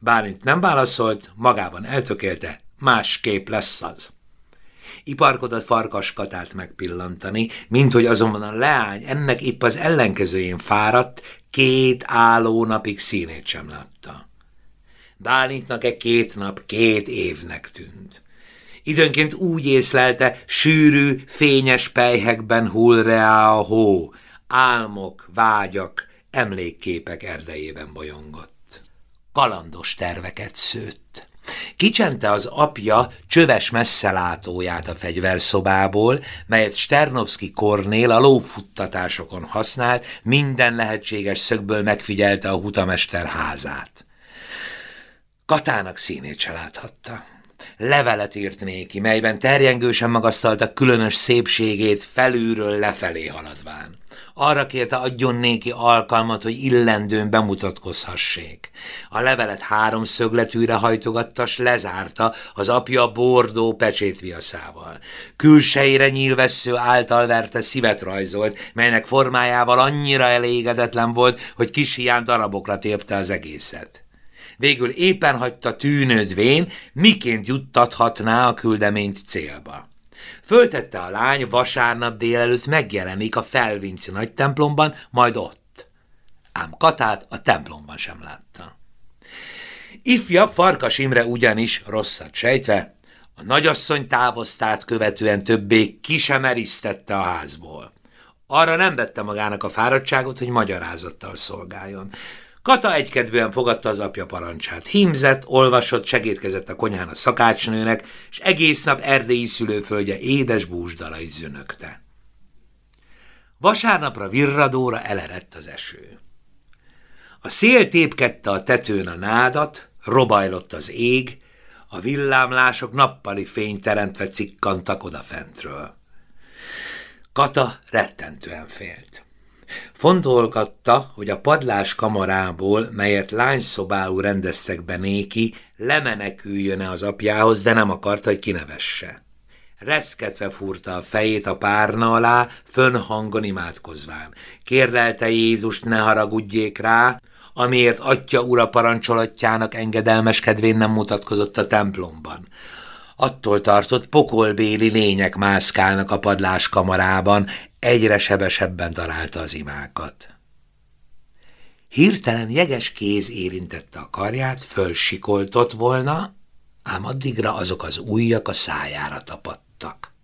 Speaker 1: Bálint nem válaszolt, magában eltökélte, másképp lesz az. Iparkodott farkas Katát megpillantani, mint hogy azonban a leány ennek épp az ellenkezőjén fáradt, két álló napig színét sem látta. Bálintnak e két nap két évnek tűnt. Időnként úgy észlelte, sűrű, fényes pejhekben hull a hó, álmok, vágyak, emlékképek erdejében bolyongott kalandos terveket szőtt. Kicsente az apja csöves messzelátóját a fegyverszobából, melyet Sternovszki Kornél a lófuttatásokon használt, minden lehetséges szögből megfigyelte a hutamester házát. Katának színét se láthatta. Levelet írt néki, melyben terjengősen magasztalta különös szépségét felülről lefelé haladván. Arra kérte adjon néki alkalmat, hogy illendőn bemutatkozhassék. A levelet három szögletűre hajtogatta, s lezárta az apja bordó pecsétviaszával. Külseire nyílvessző által verte szívet rajzolt, melynek formájával annyira elégedetlen volt, hogy kis hiány darabokra tépte az egészet. Végül éppen hagyta tűnődvén, miként juttathatná a küldeményt célba. Föltette a lány, vasárnap délelőtt megjelenik a felvinci nagy templomban, majd ott. Ám Katát a templomban sem látta. Ifjabb Farkas Imre ugyanis, rosszat sejtve, a nagyasszony távoztát követően többé ki sem erisztette a házból. Arra nem vette magának a fáradtságot, hogy magyarázattal szolgáljon. Kata egykedvűen fogadta az apja parancsát. Hímzett, olvasott, segítkezett a konyhán a szakácsnőnek, és egész nap erdélyi szülőföldje édes búsdalai zünögte. Vasárnapra virradóra elerett az eső. A szél tépkedte a tetőn a nádat, robajlott az ég, a villámlások nappali fényt teremtve cikkantak odafentről. Kata rettentően félt. Fontolgatta, hogy a padlás kamarából, melyet lányszobául rendeztek be néki, lemeneküljön-e az apjához, de nem akarta, hogy kinevesse. Reszketve furta a fejét a párna alá, fönhangon imádkozván. Kérdelte Jézust, ne haragudjék rá, amiért atya ura parancsolatjának engedelmeskedvén nem mutatkozott a templomban. Attól tartott, pokolbéli lények mászkálnak a padlás kamarában, egyre sebesebben találta az imákat. Hirtelen jeges kéz érintette a karját, fölsikoltott volna, ám addigra azok az ujjak a szájára tapadtak.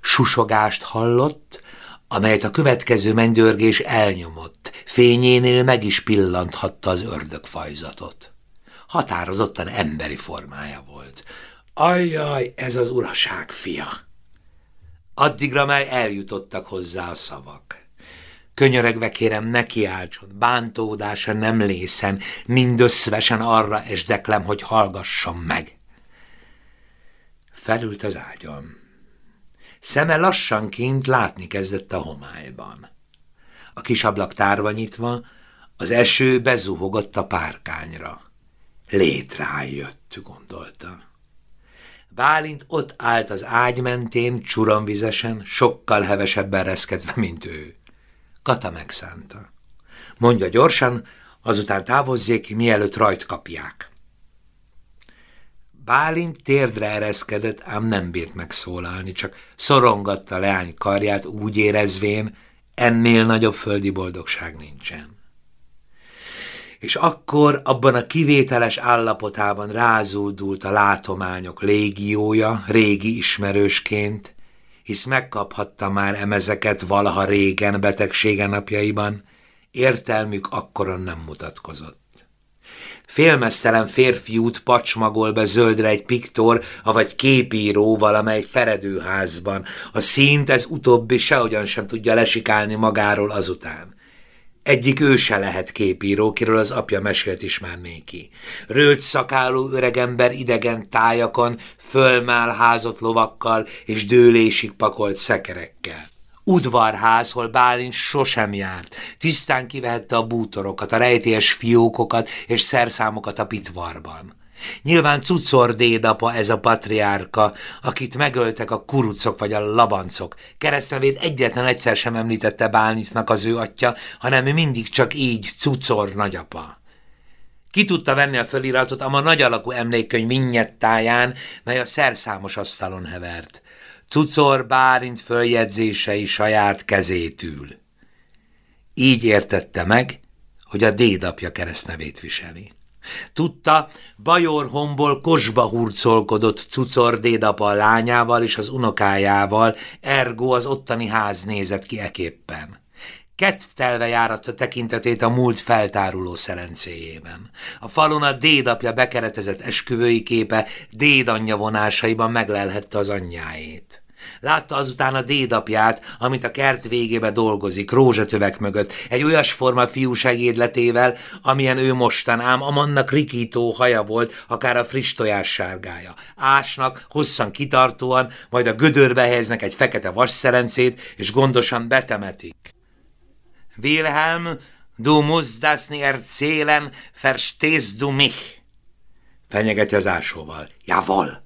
Speaker 1: Susogást hallott, amelyet a következő mennydörgés elnyomott, fényénél meg is pillanthatta az ördögfajzatot. Határozottan emberi formája volt. Ajjaj, ez az uraság fia! Addigra már eljutottak hozzá a szavak. Könyöregve kérem, ne kiáltson, bántódása nem lészen, mindösszvesen arra esdeklem, hogy hallgassam meg. Felült az ágyam. Szeme lassanként látni kezdett a homályban. A kis ablak tárva nyitva, az eső bezuhogott a párkányra. Létrájött, gondolta. Bálint ott állt az ágy mentén, csuramvizesen, sokkal hevesebben reszkedve, mint ő. Kata megszánta. Mondja gyorsan, azután távozzék, mielőtt rajt kapják. Bálint térdre ereszkedett, ám nem bírt megszólalni, csak szorongatta leány karját, úgy érezvén, ennél nagyobb földi boldogság nincsen. És akkor abban a kivételes állapotában rázódult a látományok légiója, régi ismerősként, hisz megkaphatta már emezeket valaha régen betegsége napjaiban, értelmük akkoron nem mutatkozott. Félmeztelen férfiút pacsmagol be zöldre egy piktor, avagy képíró valamely feredőházban. A színt ez utóbbi sehogyan sem tudja lesikálni magáról azután. Egyik ő se lehet képíró, kiről az apja mesélt is már néki. Rőt szakáló öregember idegen tájakon, fölmál házott lovakkal és dőlésig pakolt szekerekkel. Udvarház, hol Bálint sosem járt. Tisztán kivehette a bútorokat, a rejtélyes fiókokat és szerszámokat a pitvarban. Nyilván cucor dédapa ez a patriárka, akit megöltek a kurucok vagy a labancok. Keresztnevét egyetlen egyszer sem említette Bálintnak az ő atya, hanem mindig csak így cucor nagyapa. Ki tudta venni a föliratot a ma nagy alakú emlékkönyv minnyettáján, mely a szerszámos asztalon hevert. Cucor Bálint följegyzései saját kezétül. Így értette meg, hogy a dédapja keresztnevét viseli. Tudta, Bajor Homból kosba hurcolkodott Cucor dédapa lányával és az unokájával, ergo az ottani ház nézett ki eképpen. Kedvtelve járatta tekintetét a múlt feltáruló szelencéjében. A falon a dédapja bekeretezett esküvői képe dédanyja vonásaiban meglelhette az anyjáét. Látta azután a dédapját, amit a kert végébe dolgozik, rózsatövek mögött, egy olyasforma fiúság édletével, amilyen ő mostan, ám amannak rikító haja volt, akár a friss tojás sárgája. Ásnak, hosszan kitartóan, majd a gödörbe helyeznek egy fekete vasszerencét, és gondosan betemetik. Wilhelm, du musst das nicht erzählen, verstehst du mich? Fenyegeti az ásóval. Javol!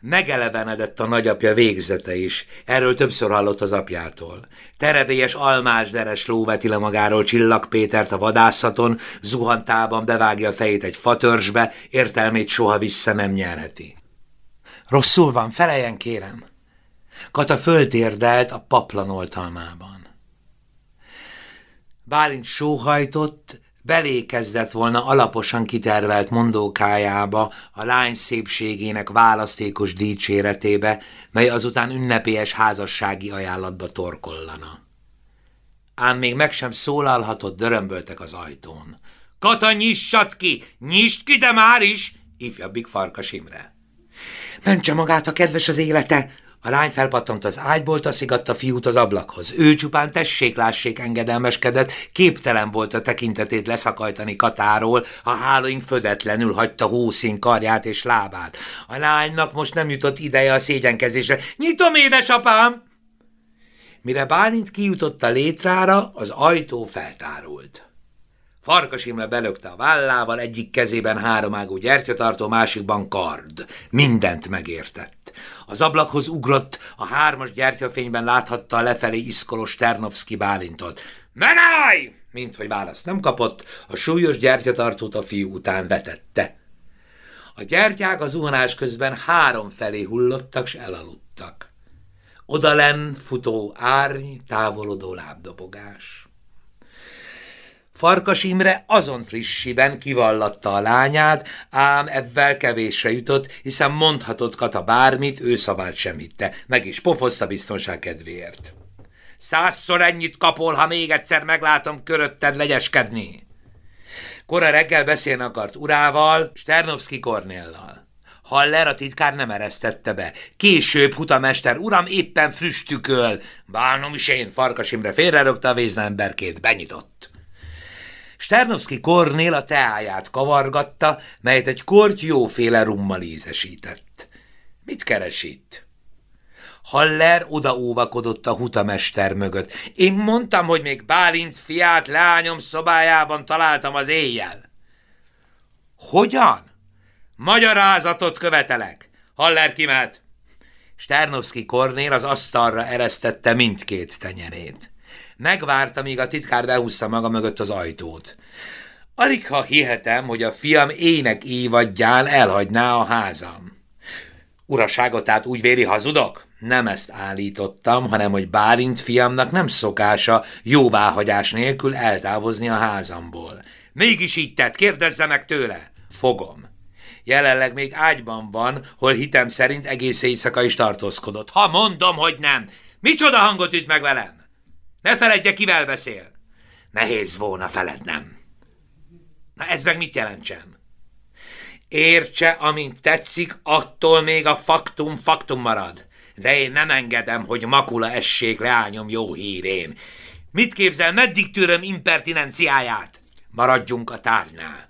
Speaker 1: Megelevenedett a nagyapja végzete is, erről többször hallott az apjától. Terebélyes almásderes ló veti le magáról Csillag Pétert a vadászaton, zuhantában bevágja a fejét egy fatörsbe, értelmét soha vissza nem nyerheti. Rosszul van, feleljen kérem. Kata föltérdelt a paplan oltalmában. Bálint sóhajtott, belé kezdett volna alaposan kitervelt mondókájába, a lány szépségének választékos dicséretébe, mely azután ünnepélyes házassági ajánlatba torkollana. Ám még meg sem szólalhatott, dörömböltek az ajtón. Kata, nyissad ki! Nyisd ki, de már is! ifjabbik Farkas Imre. Mentse magát a kedves az élete, a lány felpattant az ágyból, taszigatta fiút az ablakhoz. Ő csupán tessék-lássék engedelmeskedett, képtelen volt a tekintetét leszakajtani Katáról, a hálóink födetlenül hagyta hószín karját és lábát. A lánynak most nem jutott ideje a szégyenkezésre. Nyitom, édesapám! Mire Bálint kijutott a létrára, az ajtó feltárult. Farkas Imre belökte a vállával, egyik kezében háromágú gyertyatartó, másikban kard. Mindent megértett. Az ablakhoz ugrott, a hármas gyertyafényben láthatta a lefelé iszkolos Ternovszki Bálintot. Megállj! Mint hogy választ nem kapott, a súlyos gyertyatartót a fiú után vetette. A gyertyák az zuhanás közben három felé hullottak, s elaludtak. Odalen futó árny, távolodó lábdobogás. Farkas Imre azon frissiben kivallatta a lányát, ám ebben kevésre jutott, hiszen mondhatott Kata bármit, ő szavát sem hitte, meg is pofozta biztonság kedvéért. Százszor ennyit kapol, ha még egyszer meglátom körötted legyeskedni. Kora reggel beszélni akart urával, Sternovszki Kornéllal. Haller a titkár nem eresztette be. Később hutamester, uram, éppen früstüköl. Bánom is én, Farkas Imre félrerögte a véznemberkét, benyitott. Sternovszki Kornél a teáját kavargatta, melyet egy kort jóféle rummal ízesített. Mit keres itt? Haller odaóvakodott a hutamester mögött. Én mondtam, hogy még Bálint fiát lányom szobájában találtam az éjjel. Hogyan? Magyarázatot követelek. Haller kimelt. Sternovszki Kornél az asztalra eresztette mindkét tenyerét. Megvárta, míg a titkár behúzta maga mögött az ajtót. Alig ha hihetem, hogy a fiam ének évadján elhagyná a házam. Uraságot tehát úgy véri hazudok? Nem ezt állítottam, hanem hogy Bálint fiamnak nem szokása jóváhagyás nélkül eltávozni a házamból. Mégis így tett, kérdezze meg tőle. Fogom. Jelenleg még ágyban van, hol hitem szerint egész éjszaka is tartózkodott. Ha mondom, hogy nem, micsoda hangot üt meg velem? Ne feledje, kivel beszél. Nehéz volna felednem. Na ez meg mit jelentsen? Értse, amint tetszik, attól még a faktum faktum marad. De én nem engedem, hogy makula essék leányom jó hírén. Mit képzel, meddig tűröm impertinenciáját? Maradjunk a tárgynál.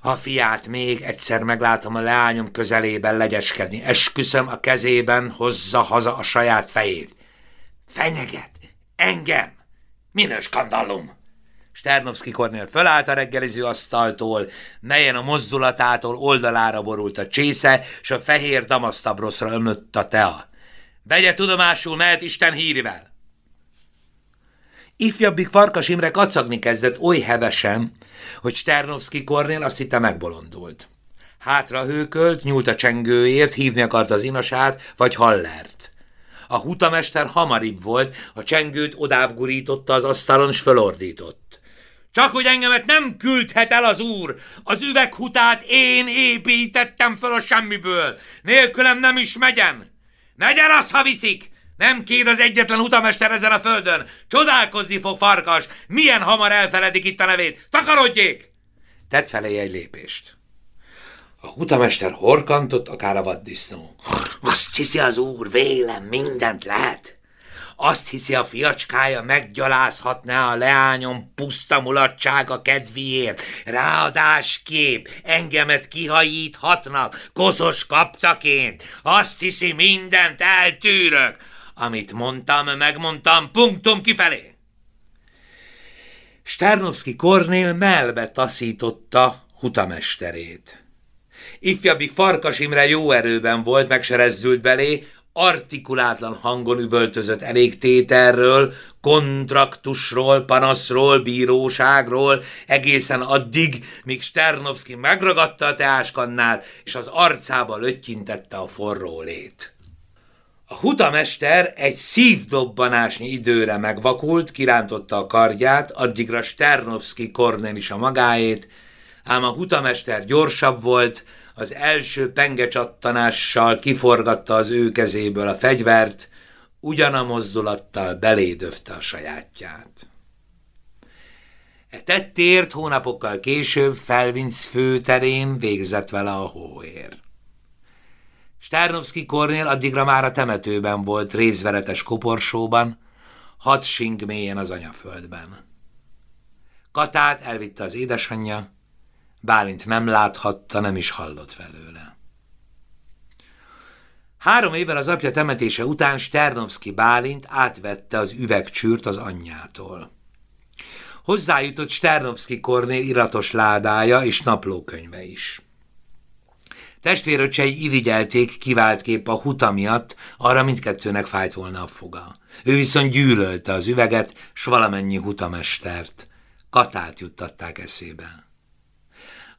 Speaker 1: A fiát még egyszer meglátom a leányom közelében legyeskedni. Esküszöm a kezében, hozza haza a saját fejét. Fenyeget? Engem? Minő skandalum! Sternovszki Kornél fölállt a reggeliző asztaltól, melyen a mozdulatától oldalára borult a csésze, és a fehér damasztabroszra ömlött a tea. Vegye tudomásul, mehet Isten hírivel! Ifjabbik Farkas Imre kacagni kezdett oly hevesen, hogy Sternovszki Kornél azt hitte megbolondult. Hátra hőkölt, nyúlt a csengőért, hívni akart az inasát, vagy hallert. A hutamester hamaribb volt, a csengőt odább gurította az asztalon, s fölordított. Csak hogy engemet nem küldhet el az úr, az üveghutát én építettem föl a semmiből, nélkülem nem is megyen. Megyen az, ha viszik! Nem kéd az egyetlen utamester ezen a földön. Csodálkozni fog farkas. Milyen hamar elfeledik itt a nevét. Takarodjék! Tett felé egy lépést. A utamester horkantott, akár a vaddisznó. Azt hiszi az úr, vélem, mindent lehet. Azt hiszi a fiacskája meggyalázhatná a leányom puszta mulatsága kedviért. Ráadáskép engemet kihajíthatnak, koszos kapcaként. Azt hiszi mindent eltűrök. Amit mondtam, megmondtam, punktum kifelé. Sternovszki Kornél melbe taszította hutamesterét. Ifjabbik Farkas Imre jó erőben volt, megserezzült belé, artikulátlan hangon üvöltözött elég tételről, kontraktusról, panaszról, bíróságról, egészen addig, míg Sternovszki megragadta a teáskannát, és az arcába löttyintette a forró lét. A hutamester egy szívdobbanásnyi időre megvakult, kirántotta a kardját, addigra Sternovszki Kornél is a magáét, ám a hutamester gyorsabb volt, az első pengecsattanással kiforgatta az ő kezéből a fegyvert, ugyan mozdulattal belédöfte a sajátját. E tettért hónapokkal később Felvinc főterén végzett vele a hóér. Stárnovszki Kornél addigra már a temetőben volt részveretes koporsóban, hat sink mélyen az anyaföldben. Katát elvitte az édesanyja, Bálint nem láthatta, nem is hallott felőle. Három évvel az apja temetése után Sternovszki Bálint átvette az üvegcsűrt az anyjától. Hozzájutott Sternovszki Kornél iratos ládája és naplókönyve is. Testvéröcsei irigyelték kivált kép a huta miatt, arra mindkettőnek fájt volna a foga. Ő viszont gyűlölte az üveget, s valamennyi hutamestert. Katát juttatták eszébe.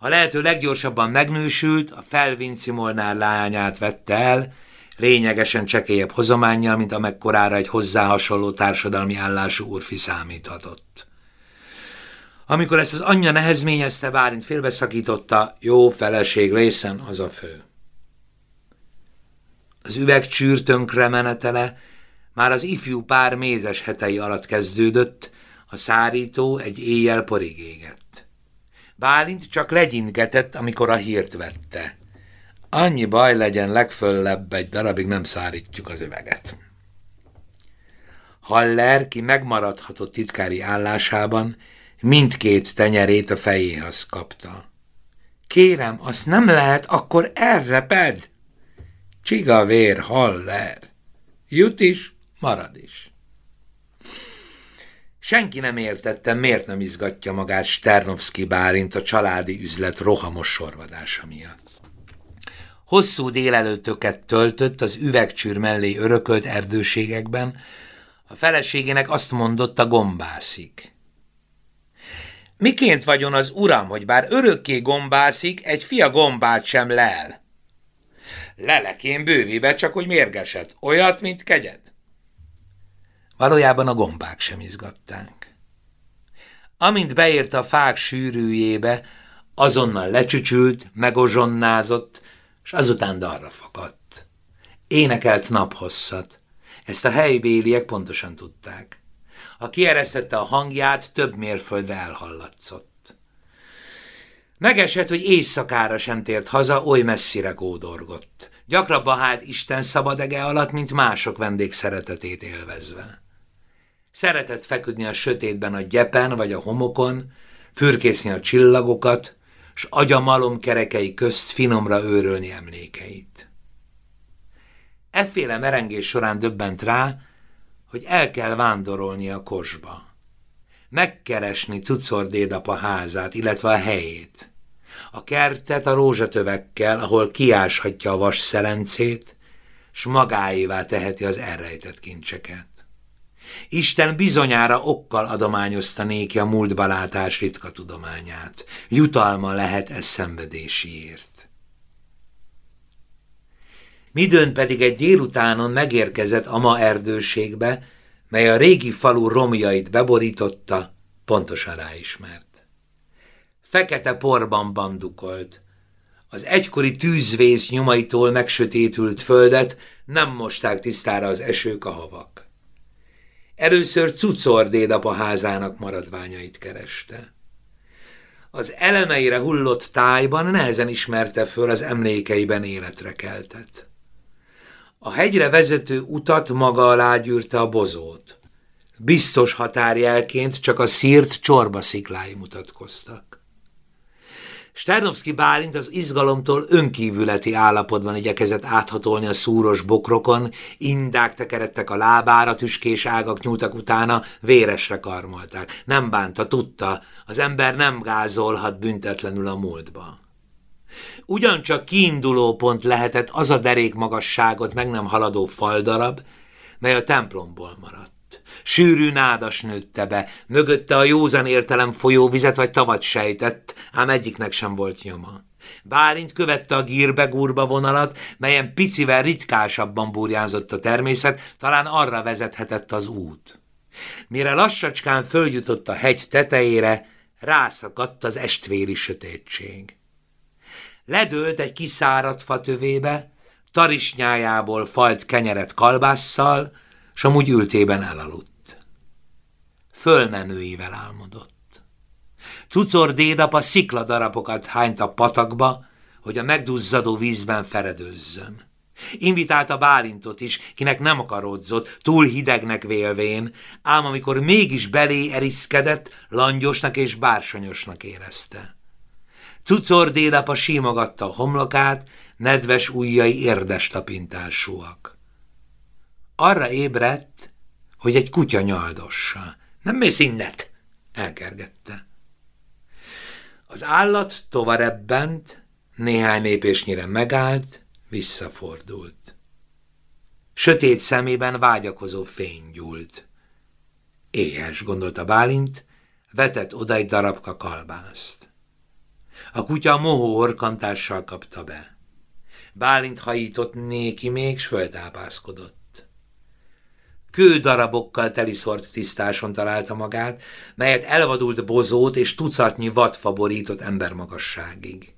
Speaker 1: A lehető leggyorsabban megnősült, a felvinci Molnár lányát vette el, lényegesen csekélyebb hozományjal, mint amekkorára egy hozzá hasonló társadalmi állású úrfi számíthatott. Amikor ezt az anyja nehezményezte, Bálint félbeszakította, jó feleség részen az a fő. Az üvegcsűr tönkre menetele már az ifjú pár mézes hetei alatt kezdődött, a szárító egy éjjel porig égett. Bálint csak legyingetett, amikor a hírt vette. Annyi baj legyen, legföllebb egy darabig nem szárítjuk az üveget. Haller, ki megmaradhatott titkári állásában, mindkét tenyerét a fejéhez kapta. Kérem, azt nem lehet, akkor elreped. Csiga vér, haller. Jut is, marad is. Senki nem értette, miért nem izgatja magát Sternovszki Bálint a családi üzlet rohamos sorvadása miatt. Hosszú délelőttöket töltött az üvegcsűr mellé örökölt erdőségekben, a feleségének azt mondotta gombászik. Miként vagyon az uram, hogy bár örökké gombászik, egy fia gombát sem lel? Lelekén bővibe, csak hogy mérgeset. Olyat, mint kegyed. Valójában a gombák sem izgatták. Amint beért a fák sűrűjébe, azonnal lecsücsült, megozsonnázott, és azután darra fakadt. Énekelt naphosszat. Ezt a helybéliek pontosan tudták. Ha kieresztette a hangját, több mérföldre elhallatszott. Megesett, hogy éjszakára sem tért haza, oly messzire gódorgott. Gyakrabban hát Isten szabadege alatt, mint mások vendég szeretetét élvezve. Szeretett feküdni a sötétben a gyepen vagy a homokon, fürkészni a csillagokat, s agyamalom kerekei közt finomra őrölni emlékeit. Efféle merengés során döbbent rá, hogy el kell vándorolni a kosba. Megkeresni Cucor dédapa házát, illetve a helyét. A kertet a rózsatövekkel, ahol kiáshatja a vas szelencét, s magáévá teheti az elrejtett kincseket. Isten bizonyára okkal adományozta néki a múltba látás ritka tudományát. Jutalma lehet ez szenvedésiért. Midőn pedig egy délutánon megérkezett Ama erdőségbe, mely a régi falu romjait beborította, pontosan ráismert. Fekete porban bandukolt. Az egykori tűzvész nyomaitól megsötétült földet nem mosták tisztára az esők a havak. Először Cucor dédapa házának maradványait kereste. Az elemeire hullott tájban nehezen ismerte föl az emlékeiben életre keltet. A hegyre vezető utat maga alá gyűrte a bozót. Biztos határjelként csak a szírt csorba sziklái mutatkoztak. Sternovszki Bálint az izgalomtól önkívületi állapotban igyekezett áthatolni a szúros bokrokon, indák tekeredtek a lábára, tüskés ágak nyúltak utána, véresre karmolták. Nem bánta, tudta, az ember nem gázolhat büntetlenül a múltba. Ugyancsak kiinduló pont lehetett az a derék magasságot meg nem haladó faldarab, mely a templomból maradt. Sűrű nádas nőtte be, mögötte a józan értelem folyóvizet vagy tavat sejtett, ám egyiknek sem volt nyoma. Bálint követte a gírbe-gúrba vonalat, melyen picivel ritkásabban burjánzott a természet, talán arra vezethetett az út. Mire lassacskán följutott a hegy tetejére, rászakadt az estvéri sötétség. Ledőlt egy kiszáradt fatövébe, tarisnyájából falt kenyeret kalbásszal, s amúgy ültében elaludt fölmenőivel álmodott. Cucor dédapa szikladarapokat hányt a patakba, hogy a megduzzadó vízben feredőzzön. Invitálta Bálintot is, kinek nem akarodzott, túl hidegnek vélvén, ám amikor mégis belé eriszkedett, langyosnak és bársonyosnak érezte. Cucor dédapa símogatta a homlokát, nedves ujjai érdes tapintásúak. Arra ébredt, hogy egy kutya nyaldossa. Nem mész innet, elkergette. Az állat tovarebbent, néhány lépésnyire megállt, visszafordult. Sötét szemében vágyakozó fény gyúlt. Éhes, gondolta Bálint, vetett oda egy darabka kalbászt. A kutya mohó orkantással kapta be. Bálint hajított néki még, s föltápászkodott kődarabokkal teliszort tisztáson találta magát, melyet elvadult bozót és tucatnyi vad borított embermagasságig.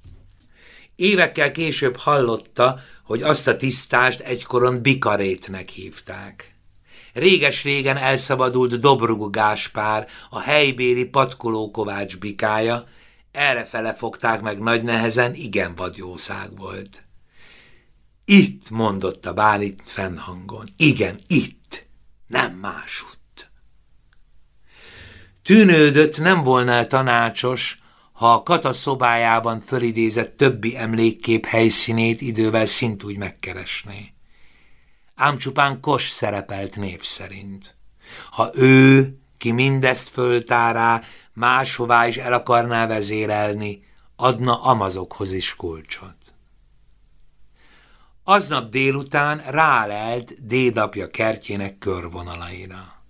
Speaker 1: Évekkel később hallotta, hogy azt a tisztást egykor bikarétnek hívták. Réges-régen elszabadult Dobrug Gáspár, a helybéli patkoló Kovács bikája, errefele fogták meg nagy nehezen, igen vadjószág volt. Itt, mondotta Bálint fennhangon. Igen, itt nem másutt. Tűnődött nem volna tanácsos, ha a kata szobájában fölidézett többi emlékkép helyszínét idővel szintúgy megkeresné. Ám csupán Kos szerepelt név szerint. Ha ő, ki mindezt föltárá, máshová is el akarná vezérelni, adna amazokhoz is kulcsot. Aznap délután rálelt dédapja kertjének körvonalaira.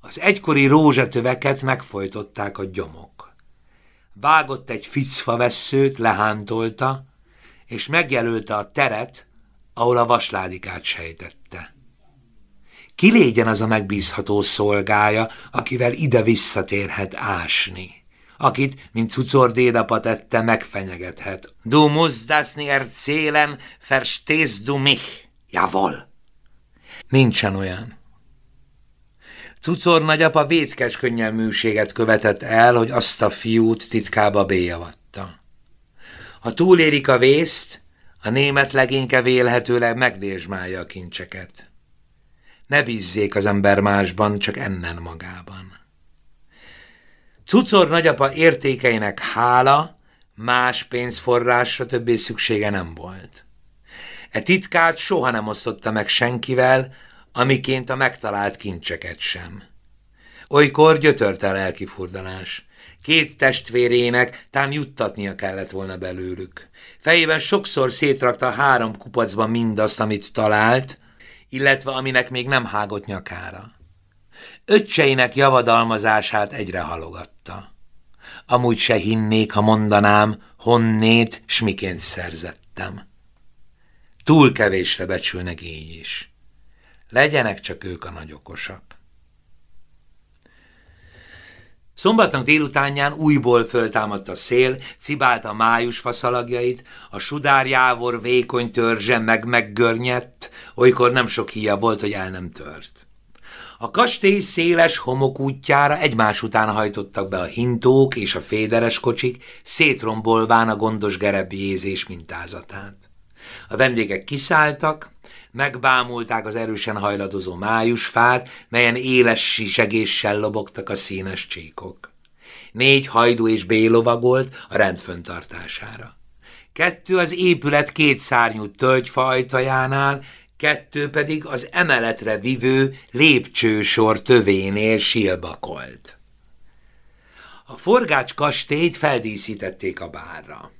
Speaker 1: Az egykori rózsatöveket megfojtották a gyomok. Vágott egy ficfa vesszőt, lehántolta, és megjelölte a teret, ahol a vasládikát sejtette. Ki légyen az a megbízható szolgája, akivel ide visszatérhet ásni? Akit, mint cucor dédapa tette, megfenyegethet. Du musst das nie erzählen, verstehst du mich? Javol! Nincsen olyan. Cucor nagyapa vétkes könnyelműséget követett el, hogy azt a fiút titkába béjavatta. Ha túlérik a vészt, a német legényke vélhetőleg megdésmálja a kincseket. Ne bízzék az ember másban, csak ennen magában. Cucor nagyapa értékeinek hála, más pénzforrásra többé szüksége nem volt. E titkát soha nem osztotta meg senkivel, amiként a megtalált kincseket sem. Olykor gyötört a lelkifurdalás. Két testvérének tán juttatnia kellett volna belőlük. Fejében sokszor szétrakta három kupacban mindazt, amit talált, illetve aminek még nem hágott nyakára. Öccseinek javadalmazását egyre halogatta. Amúgy se hinnék, ha mondanám, honnét, s miként szerzettem. Túl kevésre becsülnek így is. Legyenek csak ők a nagy okosak. Szombatnak délutánján újból föltámadt a szél, cibált a május faszalagjait, a sudárjávor vékony törzse meg meggörnyedt, olykor nem sok híja volt, hogy el nem tört. A kastély széles homokútjára egymás után hajtottak be a hintók és a féderes kocsik, szétrombolván a gondos gerebjézés mintázatát. A vendégek kiszálltak, megbámulták az erősen hajladozó májusfát, melyen éles sisegéssel lobogtak a színes csíkok. Négy hajdú és bélovagolt a rendföntartására. Kettő az épület két szárnyú tölgyfa ajtajánál, kettő pedig az emeletre vivő lépcsősor tövénél silbakolt. A forgács kastélyt feldíszítették a bárra.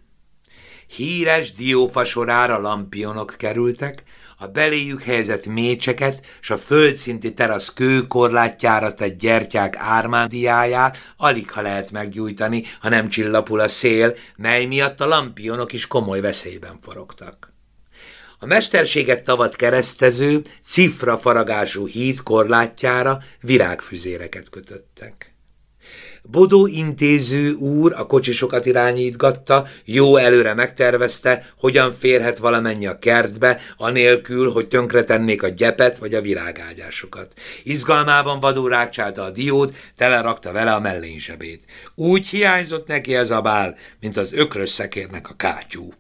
Speaker 1: Híres diófasorára lampionok kerültek, a beléjük helyezett mécseket s a földszinti terasz kőkorlátjára tett gyertyák ármándiáját alig ha lehet meggyújtani, ha nem csillapul a szél, mely miatt a lampionok is komoly veszélyben forogtak. A mesterséget tavat keresztező, cifra faragású híd korlátjára virágfüzéreket kötöttek. Bodó intéző úr a kocsisokat irányítgatta, jó előre megtervezte, hogyan férhet valamennyi a kertbe, anélkül, hogy tönkretennék a gyepet vagy a virágágyásokat. Izgalmában vadul rákcsálta a diót, telerakta vele a mellényzsebét. Úgy hiányzott neki ez a bál, mint az ökrös szekérnek a kátyú.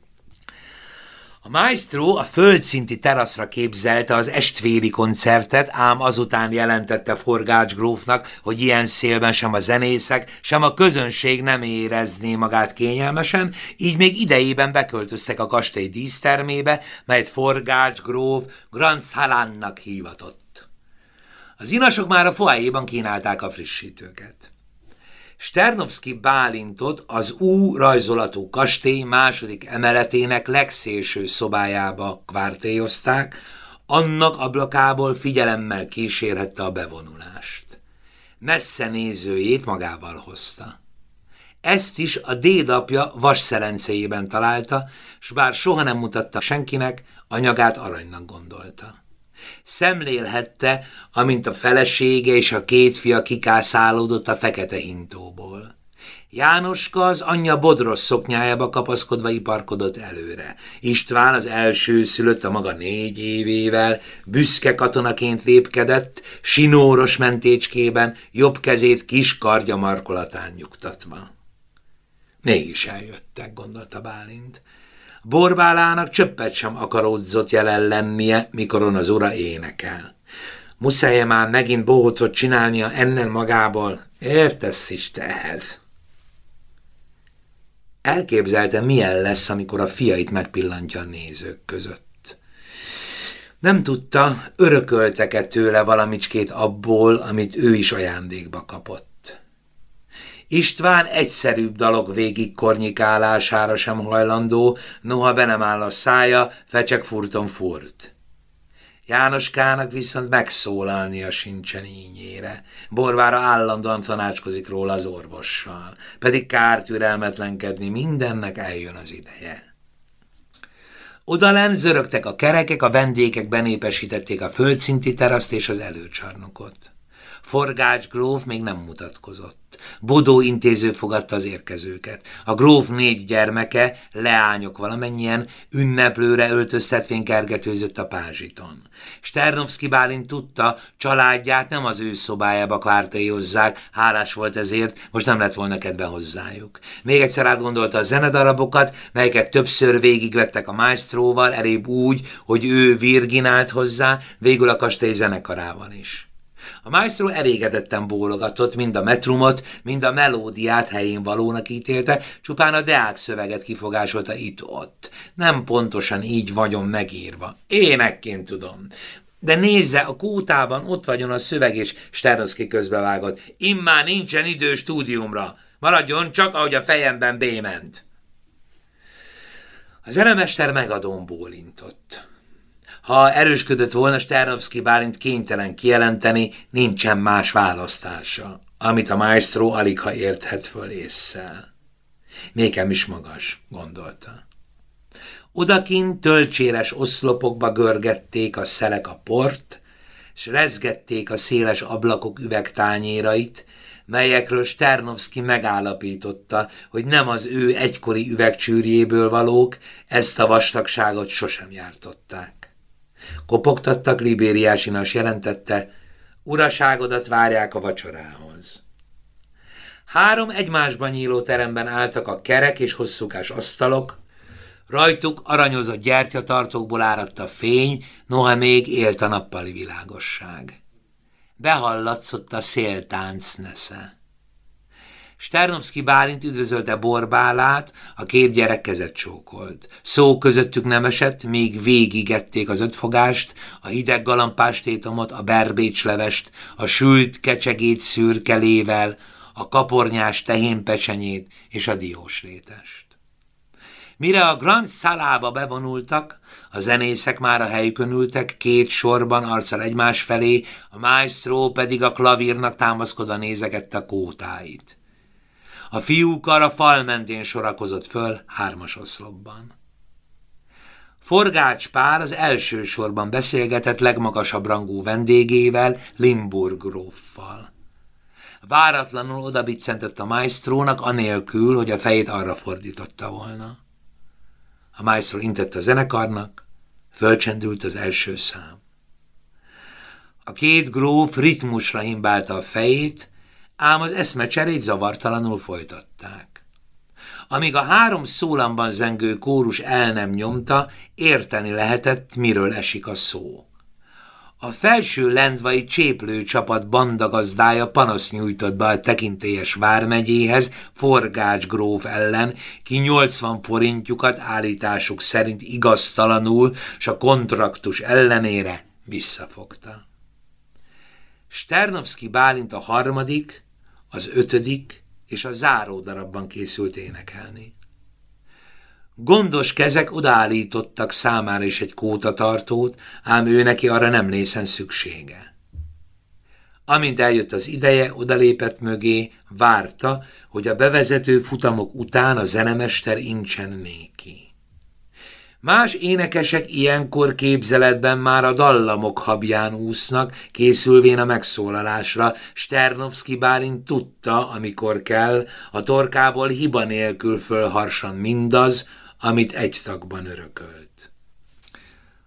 Speaker 1: A maestro a földszinti teraszra képzelte az estvéli koncertet, ám azután jelentette Forgács grófnak, hogy ilyen szélben sem a zenészek, sem a közönség nem érezné magát kényelmesen, így még idejében beköltöztek a kastély dísztermébe, melyet Forgács gróf Grand Salánnak hívatott. Az inasok már a foájéban kínálták a frissítőket. Sternovszki Bálintot az U rajzolatú kastély második emeletének legszélső szobájába kvártélyozták, annak ablakából figyelemmel kísérhette a bevonulást. Messze nézőjét magával hozta. Ezt is a dédapja vasszelencéjében találta, s bár soha nem mutatta senkinek, anyagát aranynak gondolta. Szemlélhette, amint a felesége és a két fia kikászálódott a fekete hintóból. Jánoska az anyja bodros szoknyájába kapaszkodva iparkodott előre. István az első szülött a maga négy évével, büszke katonaként lépkedett, sinóros mentécskében, jobb kezét kis kardja markolatán nyugtatva. Mégis eljöttek, gondolta Bálint. Borbálának csöppet sem akaródzott jelen lennie, mikoron az ura énekel. Muszáj -e már megint bohócot csinálnia ennen magából? Értesz is te ehhez? Elképzelte, milyen lesz, amikor a fiait megpillantja a nézők között. Nem tudta, örököltek-e tőle valamicskét abból, amit ő is ajándékba kapott. István egyszerűbb dalok végig kornyikálására sem hajlandó, noha be nem áll a szája, fecsek furton furt. Jánoskának viszont megszólalnia sincsen ínyére. Borvára állandóan tanácskozik róla az orvossal, pedig kár türelmetlenkedni, mindennek eljön az ideje. Odalen zörögtek a kerekek, a vendégek benépesítették a földszinti teraszt és az előcsarnokot. Forgács gróf még nem mutatkozott. Bodó intéző fogadta az érkezőket. A gróf négy gyermeke, leányok valamennyien, ünneplőre öltöztetvén kergetőzött a pázsiton. Sternovszki Bálint tudta, családját nem az ő szobájába kvártaihozzák, hálás volt ezért, most nem lett volna kedve hozzájuk. Még egyszer átgondolta a zenedarabokat, melyeket többször végigvettek a maestróval, elébb úgy, hogy ő virginált hozzá, végül a kastély zenekarával is. A maestro elégedetten bólogatott, mind a metrumot, mind a melódiát helyén valónak ítélte, csupán a deák szöveget kifogásolta itt-ott. Nem pontosan így vagyon megírva. Énekként tudom. De nézze, a kótában ott vagyon a szöveg, és Sternoszki közbevágott. Immár nincsen idő stúdiumra. Maradjon csak, ahogy a fejemben bément. Az elemester megadón bólintott. Ha erősködött volna, Sternovszki Bálint kénytelen kijelenteni, nincsen más választása, amit a maestro alig ha érthet föl észszel. Nékem is magas, gondolta. Odakint tölcséres oszlopokba görgették a szelek a port, s rezgették a széles ablakok üvegtányérait, melyekről Sternovszki megállapította, hogy nem az ő egykori üvegcsűrjéből valók, ezt a vastagságot sosem jártották. Kopogtattak, Libériásinas jelentette, uraságodat várják a vacsorához. Három egymásban nyíló teremben álltak a kerek és hosszúkás asztalok, rajtuk aranyozott gyertyatartókból áradt a fény, noha még élt a nappali világosság. Behallatszott a széltánc nesze. Sternovszki Bálint üdvözölte Borbálát, a két gyerek kezet csókolt. Szó közöttük nem esett, még végigették az ötfogást, a hideg galampástétomot, a berbécslevest, a sült kecsegét szürkelével, a kapornyás tehénpecsenyét és a diósrétest. Mire a Grand Szalába bevonultak, a zenészek már a helyükön ültek, két sorban arccal egymás felé, a maestro pedig a klavírnak támaszkodva nézegette a kótáit. A fiúk arra fal mentén sorakozott föl hármas oszlopban. Forgács Pál az első sorban beszélgetett legmagasabb rangú vendégével, Limburg gróffal. Váratlanul odabiccentett a maestrónak, anélkül, hogy a fejét arra fordította volna. A maestro intett a zenekarnak, fölcsendült az első szám. A két gróf ritmusra himbálta a fejét, ám az eszmecserét zavartalanul folytatták. Amíg a három szólamban zengő kórus el nem nyomta, érteni lehetett, miről esik a szó. A felső lendvai cséplő csapat bandagazdája panasz nyújtott be a tekintélyes vármegyéhez Forgács gróf ellen, ki 80 forintjukat állításuk szerint igaztalanul, s a kontraktus ellenére visszafogta. Sternovszki Bálint a harmadik, az ötödik és a záró darabban készült énekelni. Gondos kezek odaállítottak számára is egy kótatartót, ám ő neki arra nem lészen szüksége. Amint eljött az ideje, odalépett mögé, várta, hogy a bevezető futamok után a zenemester incsen néki. Más énekesek ilyenkor képzeletben már a dallamok habján úsznak, készülvén a megszólalásra. Sternovszki Bálint tudta, amikor kell, a torkából hiba nélkül fölharsan mindaz, amit egy tagban örökölt.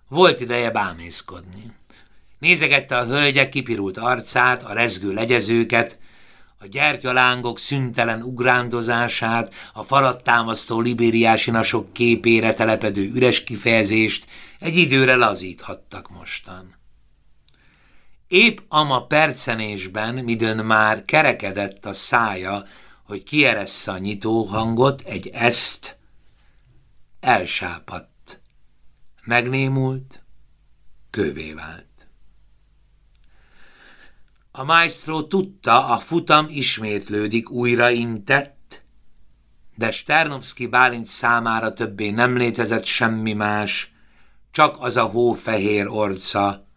Speaker 1: Volt ideje bámészkodni. Nézegette a hölgyek kipirult arcát, a rezgő legyezőket, a gyertyalángok szüntelen ugrándozását, a falat támasztó libériásinasok képére telepedő üres kifejezést egy időre lazíthattak mostan. Épp ama percenésben, midőn már kerekedett a szája, hogy kieressze a nyitó hangot, egy ezt elsápadt. Megnémult, kövé vált. A maestro tudta, a futam ismétlődik, újra intett, de Sternovszki Bálint számára többé nem létezett semmi más, csak az a hófehér orca,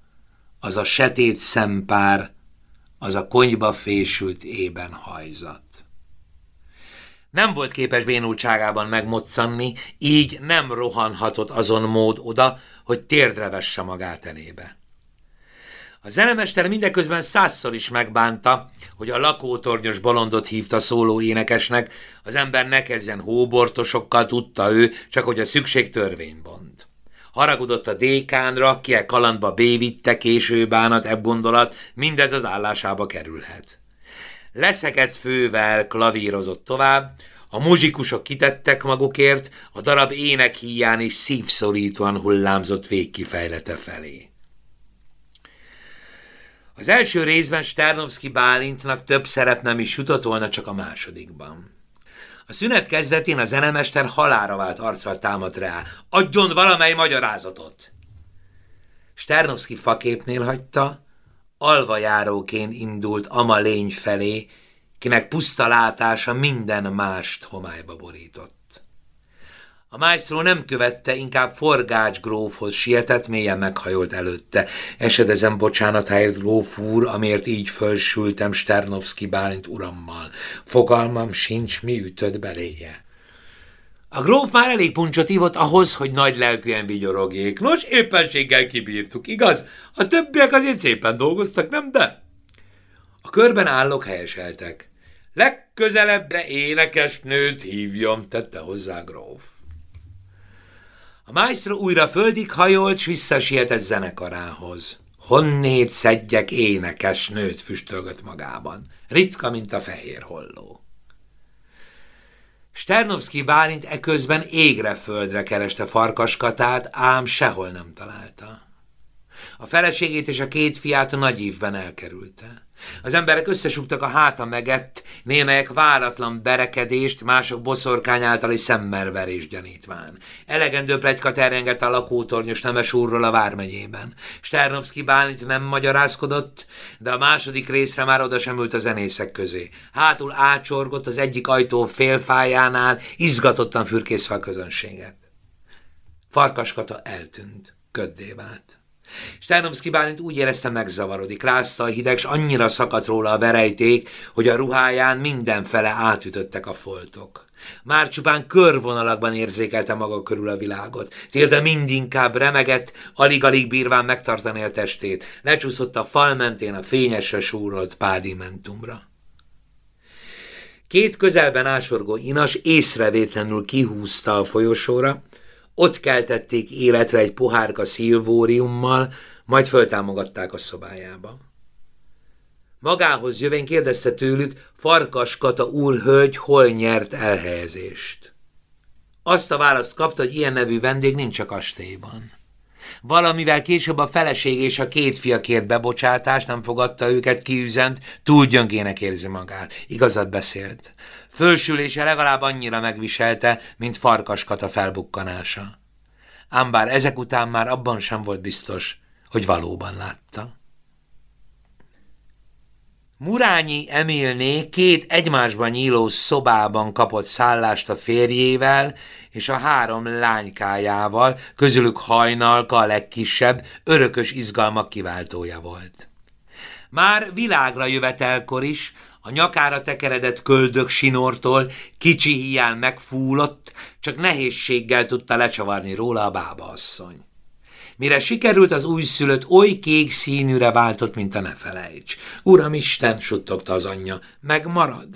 Speaker 1: az a setét szempár, az a konyba fésült ében hajzat. Nem volt képes bénultságában megmoccanni, így nem rohanhatott azon mód oda, hogy térdre vesse magát elébe. A zenemester mindeközben százszor is megbánta, hogy a lakótornyos bolondot hívta szóló énekesnek, az ember ne kezdjen hóbortosokkal, tudta ő, csak hogy a szükség törvénybond. Haragudott a dékánra, ki e kalandba bévitte késő bánat, ebb gondolat, mindez az állásába kerülhet. Leszeket fővel klavírozott tovább, a muzsikusok kitettek magukért, a darab ének híján is szívszorítóan hullámzott végkifejlete felé. Az első részben Sternovszki Bálintnak több szerep nem is jutott volna, csak a másodikban. A szünet kezdetén a zenemester halára vált arccal támadt rá. Adjon valamely magyarázatot! Sternovszki faképnél hagyta, alvajáróként indult Ama lény felé, kinek puszta látása minden mást homályba borított. A májszró nem követte, inkább Forgács grófhoz sietett, mélyen meghajolt előtte. Esedezem bocsánatáért, gróf úr, amért így fölsültem Sternovszki Bálint urammal. Fogalmam sincs, mi ütött beléje. A gróf már elég puncsot ívott ahhoz, hogy nagy lelkűen vigyorogjék. Nos, éppenséggel kibírtuk, igaz? A többiek azért szépen dolgoztak, nem de? A körben állók helyeseltek. Legközelebbre énekes nőt hívjam, tette hozzá gróf. A maestro újra földig hajolt, s visszasietett zenekarához. Honnét szedjek énekes nőt füstölgött magában, ritka, mint a fehér holló. Sternovszki Bálint eközben égre földre kereste farkaskatát, ám sehol nem találta. A feleségét és a két fiát a nagy évben elkerülte. Az emberek összesugtak a háta megett, némelyek váratlan berekedést, mások boszorkány általi szemmerverés gyanítván. Elegendő plegyka terjengett a lakótornyos nemes úrról a vármegyében. Sternovszki Bálint nem magyarázkodott, de a második részre már oda sem ült a zenészek közé. Hátul ácsorgott az egyik ajtó félfájánál, izgatottan fürkészve a közönséget. Farkaskata eltűnt, köddé vált. Sternovszki Bálint úgy érezte megzavarodik, rázta a hideg, s annyira szakadt róla a verejték, hogy a ruháján mindenfele átütöttek a foltok. Már csupán körvonalakban érzékelte maga körül a világot. Térde mindinkább remegett, alig-alig bírván megtartani a testét. Lecsúszott a fal mentén a fényesre súrolt pádimentumra. Két közelben ásorgó inas észrevétlenül kihúzta a folyosóra, ott keltették életre egy pohárka szilvóriummal, majd föltámogatták a szobájába. Magához jövén kérdezte tőlük, Farkas Kata úrhölgy hol nyert elhelyezést. Azt a választ kapta, hogy ilyen nevű vendég nincs a kastélyban. Valamivel később a feleség és a két fia kért bebocsátást, nem fogadta őket, kiüzent, túl gyöngének érzi magát. Igazat beszélt. Fölsülése legalább annyira megviselte, mint farkaskata felbukkanása. Ám bár ezek után már abban sem volt biztos, hogy valóban látta. Murányi Emilné két egymásban nyíló szobában kapott szállást a férjével és a három lánykájával, közülük hajnalka a legkisebb, örökös izgalmak kiváltója volt. Már világra jövetelkor is, a nyakára tekeredett köldök sinortól kicsi hián megfúlott, csak nehézséggel tudta lecsavarni róla a bábaasszony. Mire sikerült, az újszülött oly kék színűre váltott, mint a ne felejts. Uram Isten, suttogta az anyja, megmarad.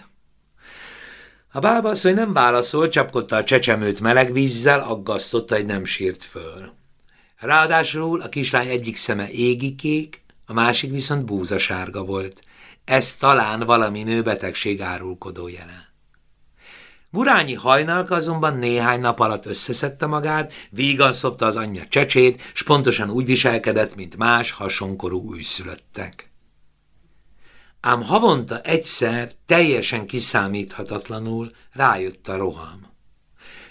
Speaker 1: A bábaasszony nem válaszolt, csapkodta a csecsemőt meleg vízzel, aggasztotta, hogy nem sírt föl. Ráadásul a kislány egyik szeme égikék, a másik viszont búzasárga volt. Ez talán valami nőbetegség árulkodó jele. Murányi hajnalka azonban néhány nap alatt összeszedte magát, vígan szopta az anyja csecsét, s pontosan úgy viselkedett, mint más hasonkorú újszülöttek. Ám havonta egyszer teljesen kiszámíthatatlanul rájött a roham.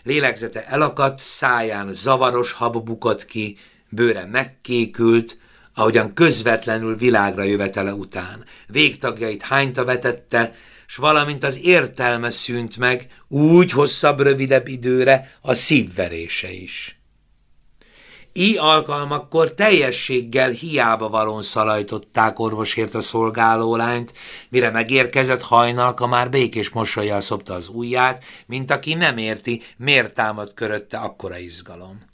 Speaker 1: Lélegzete elakadt, száján zavaros hab bukott ki, bőre megkékült, ahogyan közvetlenül világra jövetele után. Végtagjait hányta vetette, s valamint az értelme szűnt meg, úgy hosszabb, rövidebb időre a szívverése is. Így alkalmakkor teljességgel hiába valón szalajtották orvosért a szolgálólányt, mire megérkezett hajnalka már békés mosolyjal szopta az ujját, mint aki nem érti, miért támad körötte akkora izgalom.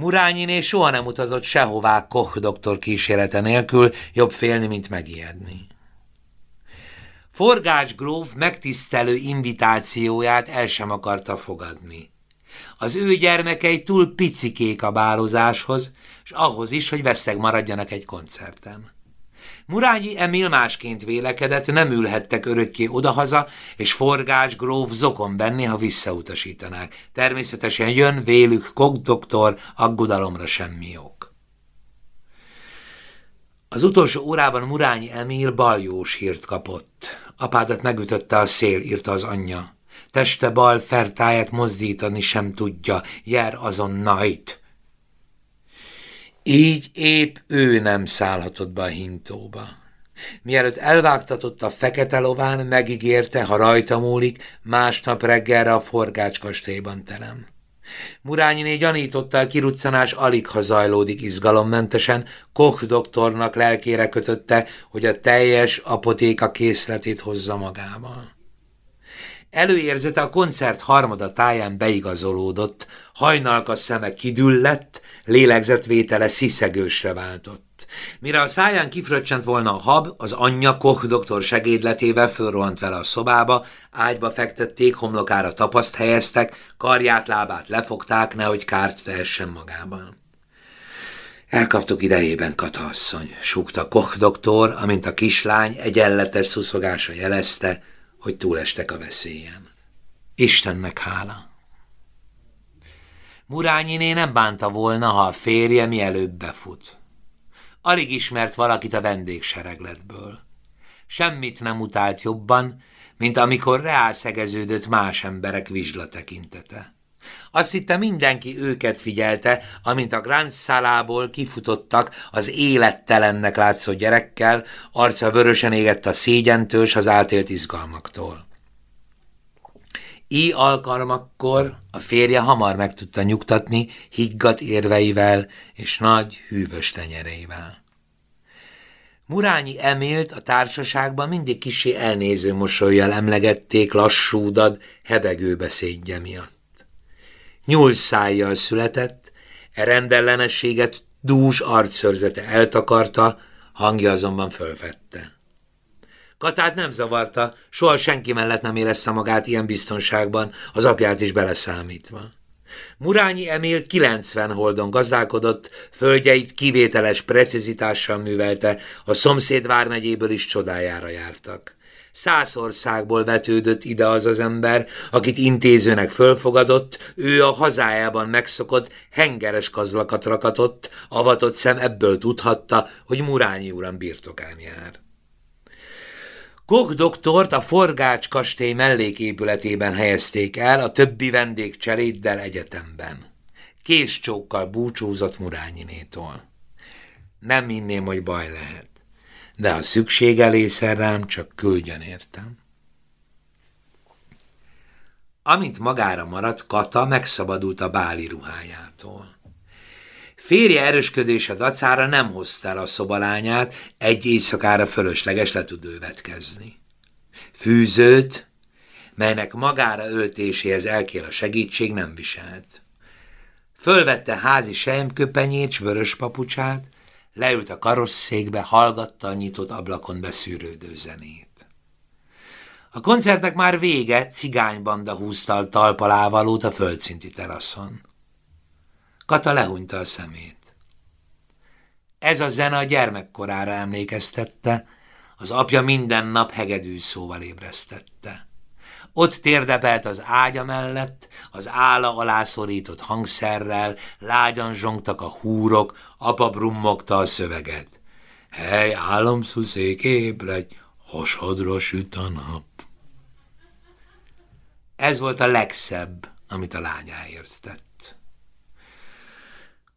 Speaker 1: Murányiné soha nem utazott sehová Koch doktor kísérete nélkül, jobb félni, mint megijedni. Forgács gróf megtisztelő invitációját el sem akarta fogadni. Az ő gyermekei túl picikék a bálozáshoz, és ahhoz is, hogy veszeg maradjanak egy koncerten. Murányi Emil másként vélekedett, nem ülhettek örökké odahaza, és Forgács gróf zokon benni, ha visszautasítanák. Természetesen jön vélük kok doktor, aggodalomra semmi ok. Az utolsó órában Murányi Emil baljós hírt kapott. Apádat megütötte a szél, írta az anyja. Teste bal fertáját mozdítani sem tudja, jár azon najt. Így épp ő nem szállhatott be a hintóba. Mielőtt elvágtatott a fekete lován, megígérte, ha rajta múlik, másnap reggelre a forgácskastélyban terem. Murányiné gyanította, a kiruccanás alig ha zajlódik izgalommentesen, Koch doktornak lelkére kötötte, hogy a teljes apotéka készletét hozza magával. Előérzete a koncert harmada táján beigazolódott, hajnalka szeme kidüllett, lélegzetvétele sziszegősre váltott. Mire a száján kifröccsent volna a hab, az anyja Koch doktor segédletével fölrohant vele a szobába, ágyba fektették, homlokára tapaszt helyeztek, karját, lábát lefogták, nehogy kárt tehessen magában. Elkaptuk idejében, Kata asszony, súgta Koch doktor, amint a kislány egyenletes szuszogása jelezte, hogy túlestek a veszélyen. Istennek hála! Murányiné nem bánta volna, ha a férje mielőbb befut. Alig ismert valakit a vendégseregletből. Semmit nem utált jobban, mint amikor reálszegeződött más emberek vizsla tekintete. Azt hitte mindenki őket figyelte, amint a Grand Szalából kifutottak az élettelennek látszó gyerekkel, arca vörösen égett a szégyentől s az átélt izgalmaktól. Í alkalmakkor a férje hamar meg tudta nyugtatni higgadt érveivel és nagy, hűvös tenyereivel. Murányi Emilt a társaságban mindig kisé elnéző mosolyjal emlegették lassúdad, hebegő beszédje miatt. Nyúlszájjal született, e rendellenességet dús arcszörzete eltakarta, hangja azonban fölfette. Katát nem zavarta, soha senki mellett nem érezte magát ilyen biztonságban, az apját is beleszámítva. Murányi Emil 90 holdon gazdálkodott, földjeit kivételes precizitással művelte, a szomszéd vármegyéből is csodájára jártak. Száz országból vetődött ide az az ember, akit intézőnek fölfogadott, ő a hazájában megszokott, hengeres kazlakat rakatott, avatott szem ebből tudhatta, hogy Murányi uram birtokán jár. Koch doktort a Forgács kastély melléképületében helyezték el a többi vendég cseléddel egyetemben. Késcsókkal búcsúzott Murányinétól. Nem inném, hogy baj lehet, de ha szükség elészer rám, csak küldjön értem. Amint magára maradt, Kata megszabadult a báli ruhájától. Férje erősködése dacára nem hozta el a szobalányát, egy éjszakára fölösleges le tud vetkezni. Fűzőt, melynek magára öltéséhez elkél a segítség, nem viselt. Fölvette házi sejmköpenyét, s vörös papucsát, leült a karosszékbe, hallgatta a nyitott ablakon beszűrődő zenét. A koncertnek már vége, cigánybanda húzta a talpalávalót a földszinti teraszon. Kata lehúnyta a szemét. Ez a zene a gyermekkorára emlékeztette, az apja minden nap hegedű szóval ébresztette. Ott térdepelt az ágya mellett, az álla alá szorított hangszerrel, lágyan zsongtak a húrok, apa brummogta a szöveget. Hely, álomszuszék, ébredj, hasodra süt a nap. Ez volt a legszebb, amit a lányáért tett.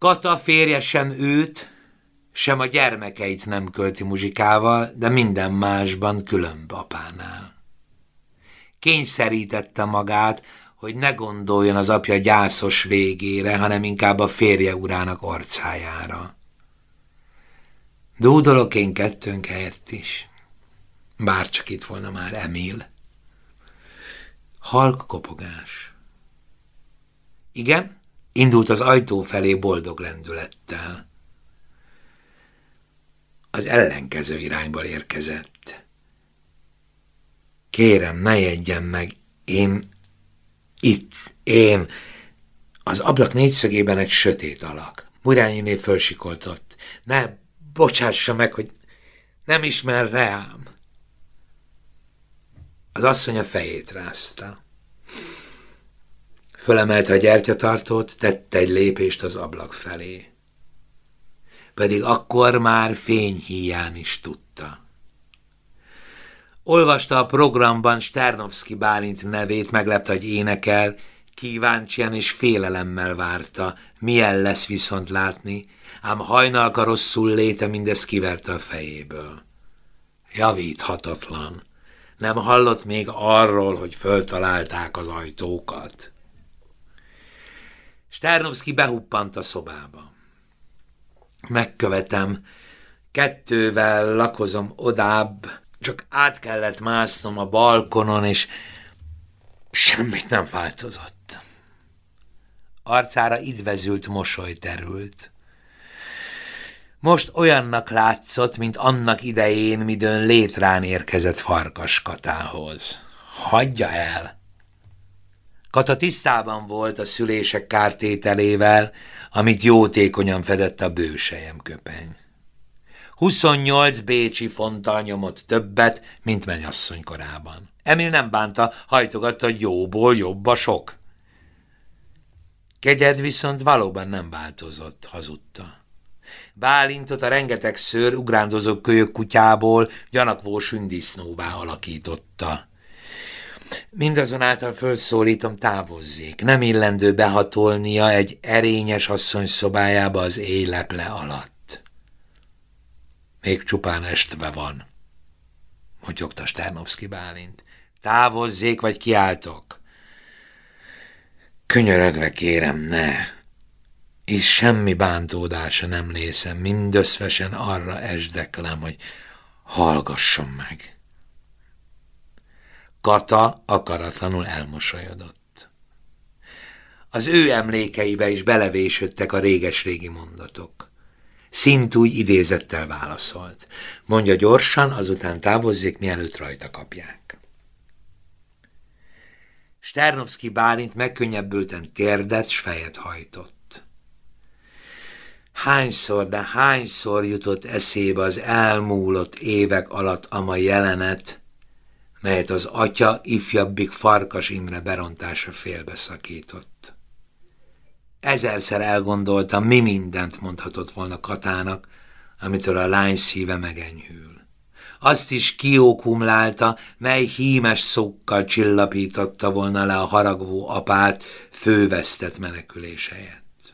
Speaker 1: Kata férje sem őt, sem a gyermekeit nem költi muzsikával, de minden másban különb apánál. Kényszerítette magát, hogy ne gondoljon az apja gyászos végére, hanem inkább a férje urának orcájára. Dúdolok én kettőnk helyett is. Bár csak itt volna már Emil. Halk kopogás. Igen, indult az ajtó felé boldog lendülettel. Az ellenkező irányból érkezett. Kérem, ne jegyen meg, én itt, én. Az ablak négyszögében egy sötét alak. Murányiné fölsikoltott. Ne bocsássa meg, hogy nem ismer rám. Az asszony a fejét rázta. Fölemelte a gyertyatartót, tette egy lépést az ablak felé. Pedig akkor már fényhíján is tudta. Olvasta a programban Sternovszki Bálint nevét, meglepte, hogy énekel, kíváncsian és félelemmel várta, milyen lesz viszont látni, ám hajnalka rosszul léte mindezt kiverte a fejéből. Javíthatatlan. Nem hallott még arról, hogy föltalálták az ajtókat. Sternovszki behuppant a szobába. Megkövetem, kettővel lakozom odább, csak át kellett másznom a balkonon, és semmit nem változott. Arcára idvezült mosoly terült. Most olyannak látszott, mint annak idején, midőn létrán érkezett farkas Katához. Hagyja el! Kata tisztában volt a szülések kártételével, amit jótékonyan fedett a bősejem köpeny. 28 bécsi fonttal nyomott többet, mint mennyasszony korában. Emil nem bánta, hajtogatta, hogy jóból jobb a sok. Kegyed viszont valóban nem változott, hazudta. Bálintot a rengeteg szőr ugrándozó kölyök kutyából gyanakvó sündisznóvá alakította. Mindazonáltal fölszólítom, távozzék. Nem illendő behatolnia egy erényes asszony szobájába az éjleple alatt. Még csupán estve van, motyogta Sternovszki Bálint. Távozzék, vagy kiáltok. Könyörögve kérem, ne. És semmi bántódása nem lészem, mindösszesen arra esdeklem, hogy hallgasson meg. Kata akaratlanul elmosolyodott. Az ő emlékeibe is belevésődtek a réges-régi mondatok. Szintúgy idézettel válaszolt. Mondja gyorsan, azután távozzék, mielőtt rajta kapják. Sternovszki Bálint megkönnyebbülten térdet s fejet hajtott. Hányszor, de hányszor jutott eszébe az elmúlott évek alatt ama jelenet, melyet az atya ifjabbik Farkas Imre berontása félbeszakított. Ezerszer elgondoltam, mi mindent mondhatott volna Katának, amitől a lány szíve megenyhül. Azt is kiókumlálta, mely hímes szókkal csillapította volna le a haragvó apát fővesztett menekülés helyett.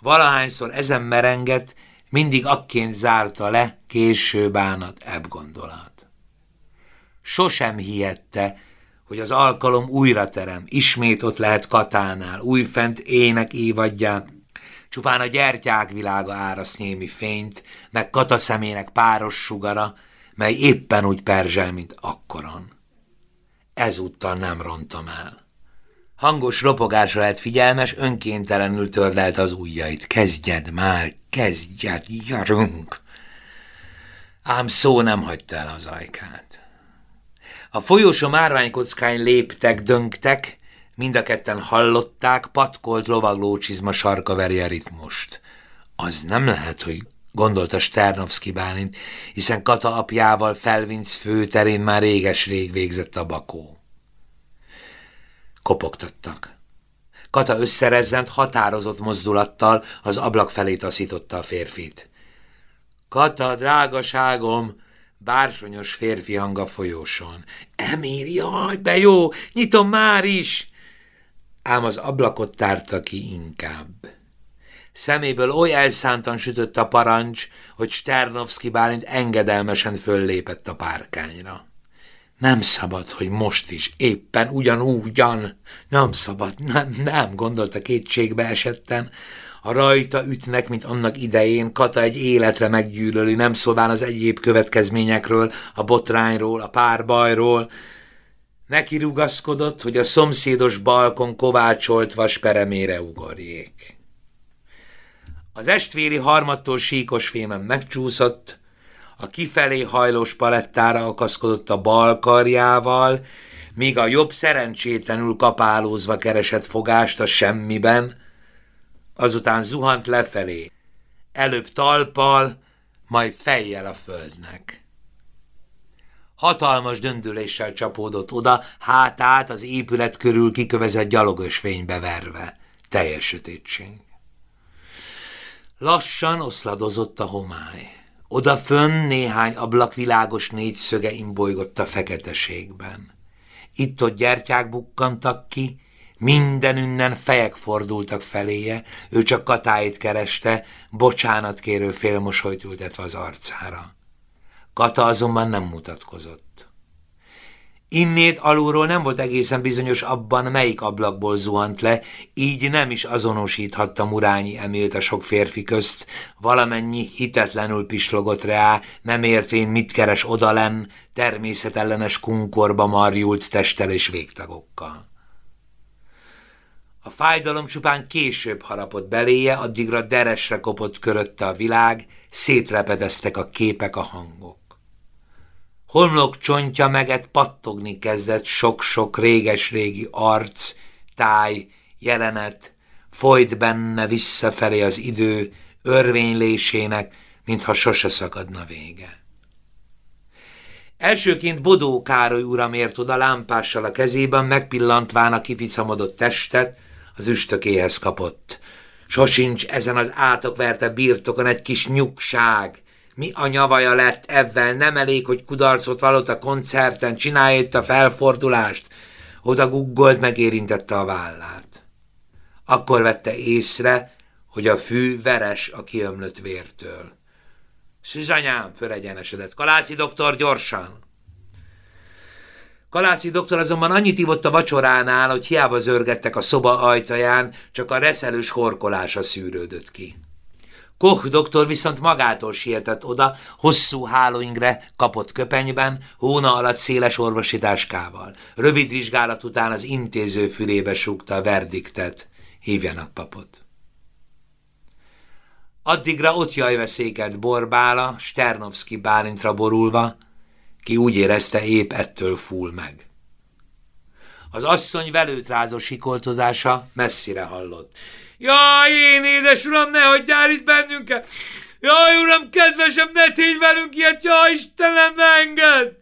Speaker 1: Valahányszor ezen merengett, mindig akként zárta le késő bánat ebb gondolat sosem hihette, hogy az alkalom újra terem, ismét ott lehet Katánál, újfent ének évadján, csupán a gyertyák világa áraszt némi fényt, meg Kata szemének páros sugara, mely éppen úgy perzsel, mint akkoran. Ezúttal nem rontom el. Hangos ropogásra lett figyelmes, önkéntelenül törlelte az ujjait. Kezdjed már, kezdjed, jarunk! Ám szó nem hagyta el az ajkát. A folyósó márványkockány léptek, döngtek, mind a ketten hallották, patkolt lovaglócsizma sarka veri a ritmust. Az nem lehet, hogy gondolta Sternovszki Bálint, hiszen Kata apjával Felvinc főterén már réges-rég végzett a bakó. Kopogtattak. Kata összerezzent, határozott mozdulattal az ablak felé taszította a férfit. Kata, drágaságom, bársonyos férfi hang a folyóson. Emír, jaj, de jó, nyitom már is! Ám az ablakot tárta ki inkább. Szeméből oly elszántan sütött a parancs, hogy Sternovszki Bálint engedelmesen föllépett a párkányra. Nem szabad, hogy most is, éppen ugyanúgyan. Nem szabad, nem, nem, gondolta kétségbe esetten. A rajta ütnek, mint annak idején, Kata egy életre meggyűlöli, nem szólván az egyéb következményekről, a botrányról, a párbajról. Neki rugaszkodott, hogy a szomszédos balkon kovácsolt vasperemére ugorjék. Az estvéri harmattól síkos fémen megcsúszott, a kifelé hajlós palettára akaszkodott a bal karjával, míg a jobb szerencsétlenül kapálózva keresett fogást a semmiben, azután zuhant lefelé, előbb talpal, majd fejjel a földnek. Hatalmas döndüléssel csapódott oda, hátát az épület körül kikövezett gyalogösvénybe verve. Teljes sötétség. Lassan oszladozott a homály. Odafönn néhány ablak világos négyszöge imbolygott a feketeségben. Itt-ott gyertyák bukkantak ki, Mindenünnen fejek fordultak feléje, ő csak Katáit kereste, bocsánat kérő félmosolyt ültetve az arcára. Kata azonban nem mutatkozott. Innét alulról nem volt egészen bizonyos abban, melyik ablakból zuhant le, így nem is azonosíthatta Murányi Emilt a sok férfi közt, valamennyi hitetlenül pislogott rá, nem értvén mit keres odalen, természetellenes kunkorba marjult testtel és végtagokkal. A fájdalom csupán később harapott beléje, addigra deresre kopott körötte a világ, szétrepedeztek a képek, a hangok. Homlok csontja meget pattogni kezdett sok-sok réges-régi arc, táj, jelenet, folyt benne visszafelé az idő, örvénylésének, mintha sose szakadna vége. Elsőként Bodó Károly uram ért oda lámpással a kezében, megpillantván a kificamodott testet, az üstökéhez kapott. Sosincs ezen az átokverte birtokon egy kis nyugság. Mi a nyavaja lett ebben? Nem elég, hogy kudarcot valott a koncerten, csinálja itt a felfordulást. Oda guggolt, megérintette a vállát. Akkor vette észre, hogy a fű veres a kiömlött vértől. Szüzanyám, fölegyenesedett. Kalászi doktor, gyorsan! Kalászi doktor azonban annyit ívott a vacsoránál, hogy hiába zörgettek a szoba ajtaján, csak a reszelős horkolása szűrődött ki. Koch doktor viszont magától sietett oda, hosszú hálóingre kapott köpenyben, hóna alatt széles orvosi táskával. Rövid vizsgálat után az intéző fülébe súgta a verdiktet. Hívjanak papot. Addigra ott jajveszéket Borbála, Sternovszki Bálintra borulva, ki úgy érezte, épp ettől fúl meg. Az asszony velőtrázó sikoltozása messzire hallott. Jaj, én édes uram, ne hagyjál itt bennünket! Jaj, uram, kedvesem, ne tégy velünk ilyet! Jaj, Istenem, ne engedd!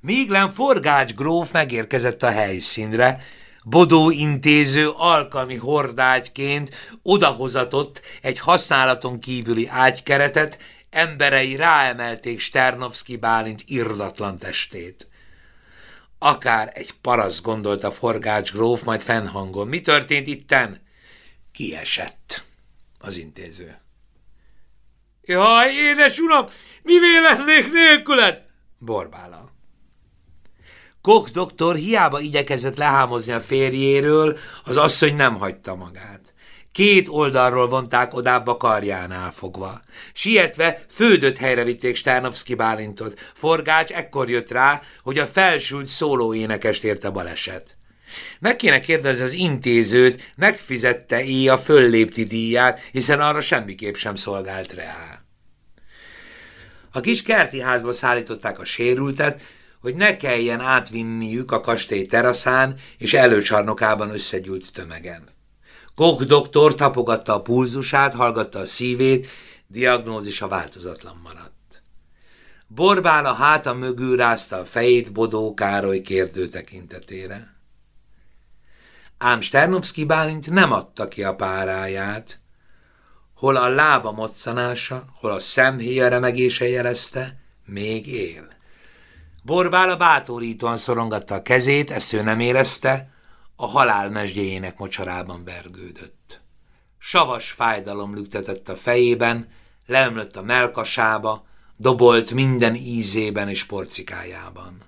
Speaker 1: Míglen Forgács gróf megérkezett a helyszínre, Bodó intéző alkalmi hordágyként odahozatott egy használaton kívüli ágykeretet, emberei ráemelték Sternovszki Bálint irdatlan testét. Akár egy parasz gondolta Forgács gróf, majd fennhangon. Mi történt itten? Kiesett az intéző. Jaj, édes uram, mi lennék nélküled? Borbála. Koch doktor hiába igyekezett lehámozni a férjéről, az asszony nem hagyta magát. Két oldalról vonták odább karjánál fogva. Sietve fődött helyre vitték Stárnovszki Bálintot. Forgács ekkor jött rá, hogy a felsült szólóénekest érte baleset. Meg kéne kérdezni az intézőt, megfizette-é a föllépti díját, hiszen arra semmiképp sem szolgált rá. A kis kerti házba szállították a sérültet, hogy ne kelljen átvinniük a kastély teraszán és előcsarnokában összegyűlt tömegen. Koch doktor tapogatta a pulzusát, hallgatta a szívét, diagnózisa változatlan maradt. Borbál a háta mögül rázta a fejét Bodó Károly kérdő tekintetére. Ám Sternovszki Bálint nem adta ki a páráját, hol a lába moccanása, hol a szemhéja remegése jelezte, még él. Borbála bátorítóan szorongatta a kezét, ezt ő nem érezte, a halál mesdjéjének mocsarában vergődött. Savas fájdalom lüktetett a fejében, leömlött a melkasába, dobolt minden ízében és porcikájában.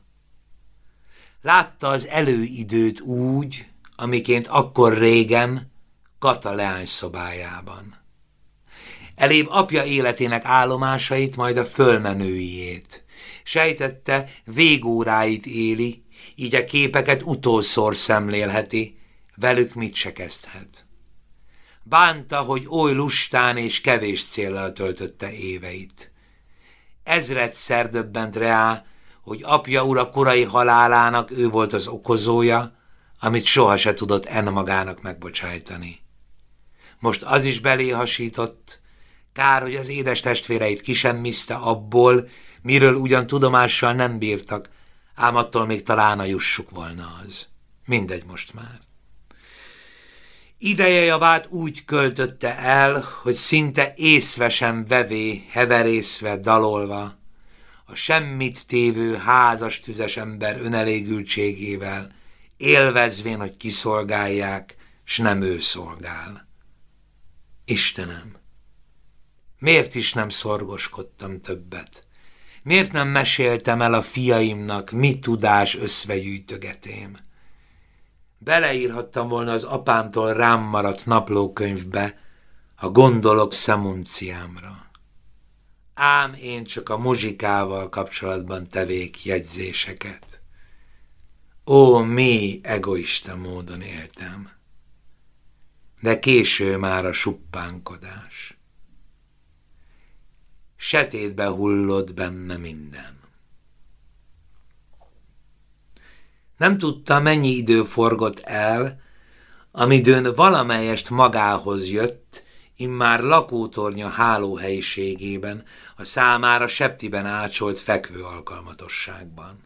Speaker 1: Látta az előidőt úgy, amiként akkor régen Kata leány szobájában. Elébb apja életének állomásait, majd a fölmenőjét. Sejtette, végóráit éli, így a képeket utolszor szemlélheti, velük mit se kezdhet. Bánta, hogy oly lustán és kevés céllal töltötte éveit. Ezredszer döbbent rá, hogy apja ura korai halálának ő volt az okozója, amit soha se tudott en magának megbocsájtani. Most az is belé hasított, kár, hogy az édes testvéreit kisemmiszte abból, miről ugyan tudomással nem bírtak, ám attól még talán a jussuk volna az. Mindegy most már. Ideje javát úgy költötte el, hogy szinte észvesen vevé, heverészve, dalolva, a semmit tévő házas tüzes ember önelégültségével, élvezvén, hogy kiszolgálják, s nem ő szolgál. Istenem, miért is nem szorgoskodtam többet? Miért nem meséltem el a fiaimnak, mi tudás összvegyűjtögetém? Beleírhattam volna az apámtól rám maradt naplókönyvbe, ha gondolok szemunciámra ám én csak a muzsikával kapcsolatban tevék jegyzéseket. Ó, mi egoista módon éltem. De késő már a suppánkodás. Setétbe hullott benne minden. Nem tudta, mennyi idő forgott el, amidőn valamelyest magához jött, immár lakótornya hálóhelyiségében, a számára septiben ácsolt fekvő alkalmatosságban.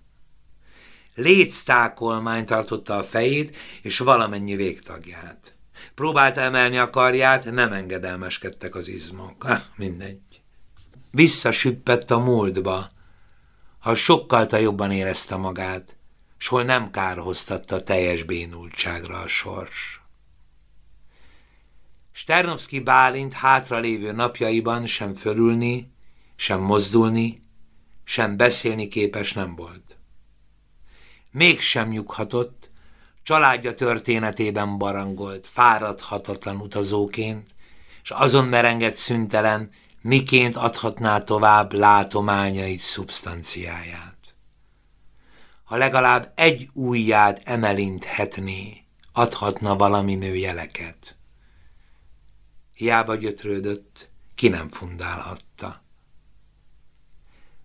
Speaker 1: Léctákolmány tartotta a fejét és valamennyi végtagját. Próbálta emelni a karját, nem engedelmeskedtek az izmok. [LAUGHS] Ah, mindegy. Visszasüppett a múltba, ha sokkal jobban érezte magát, s hol nem kárhoztatta teljes bénultságra a sors. Sternovszki Bálint hátralévő napjaiban sem fölülni, sem mozdulni, sem beszélni képes nem volt. Mégsem nyughatott, családja történetében barangolt, fáradhatatlan utazóként, és azon merengett szüntelen, miként adhatná tovább látományait, szubstanciáját. Ha legalább egy ujját emelinthetné, adhatna valami nő jeleket. Hiába gyötrődött, ki nem fundálhatta.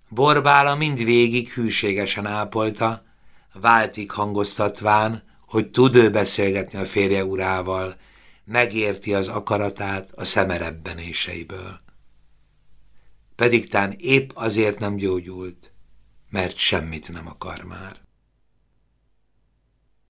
Speaker 1: Borbála mindvégig hűségesen ápolta, váltig hangoztatván, hogy tud ő beszélgetni a férje urával, megérti az akaratát a szemerebbenéseiből. Pedig tán épp azért nem gyógyult, mert semmit nem akar már.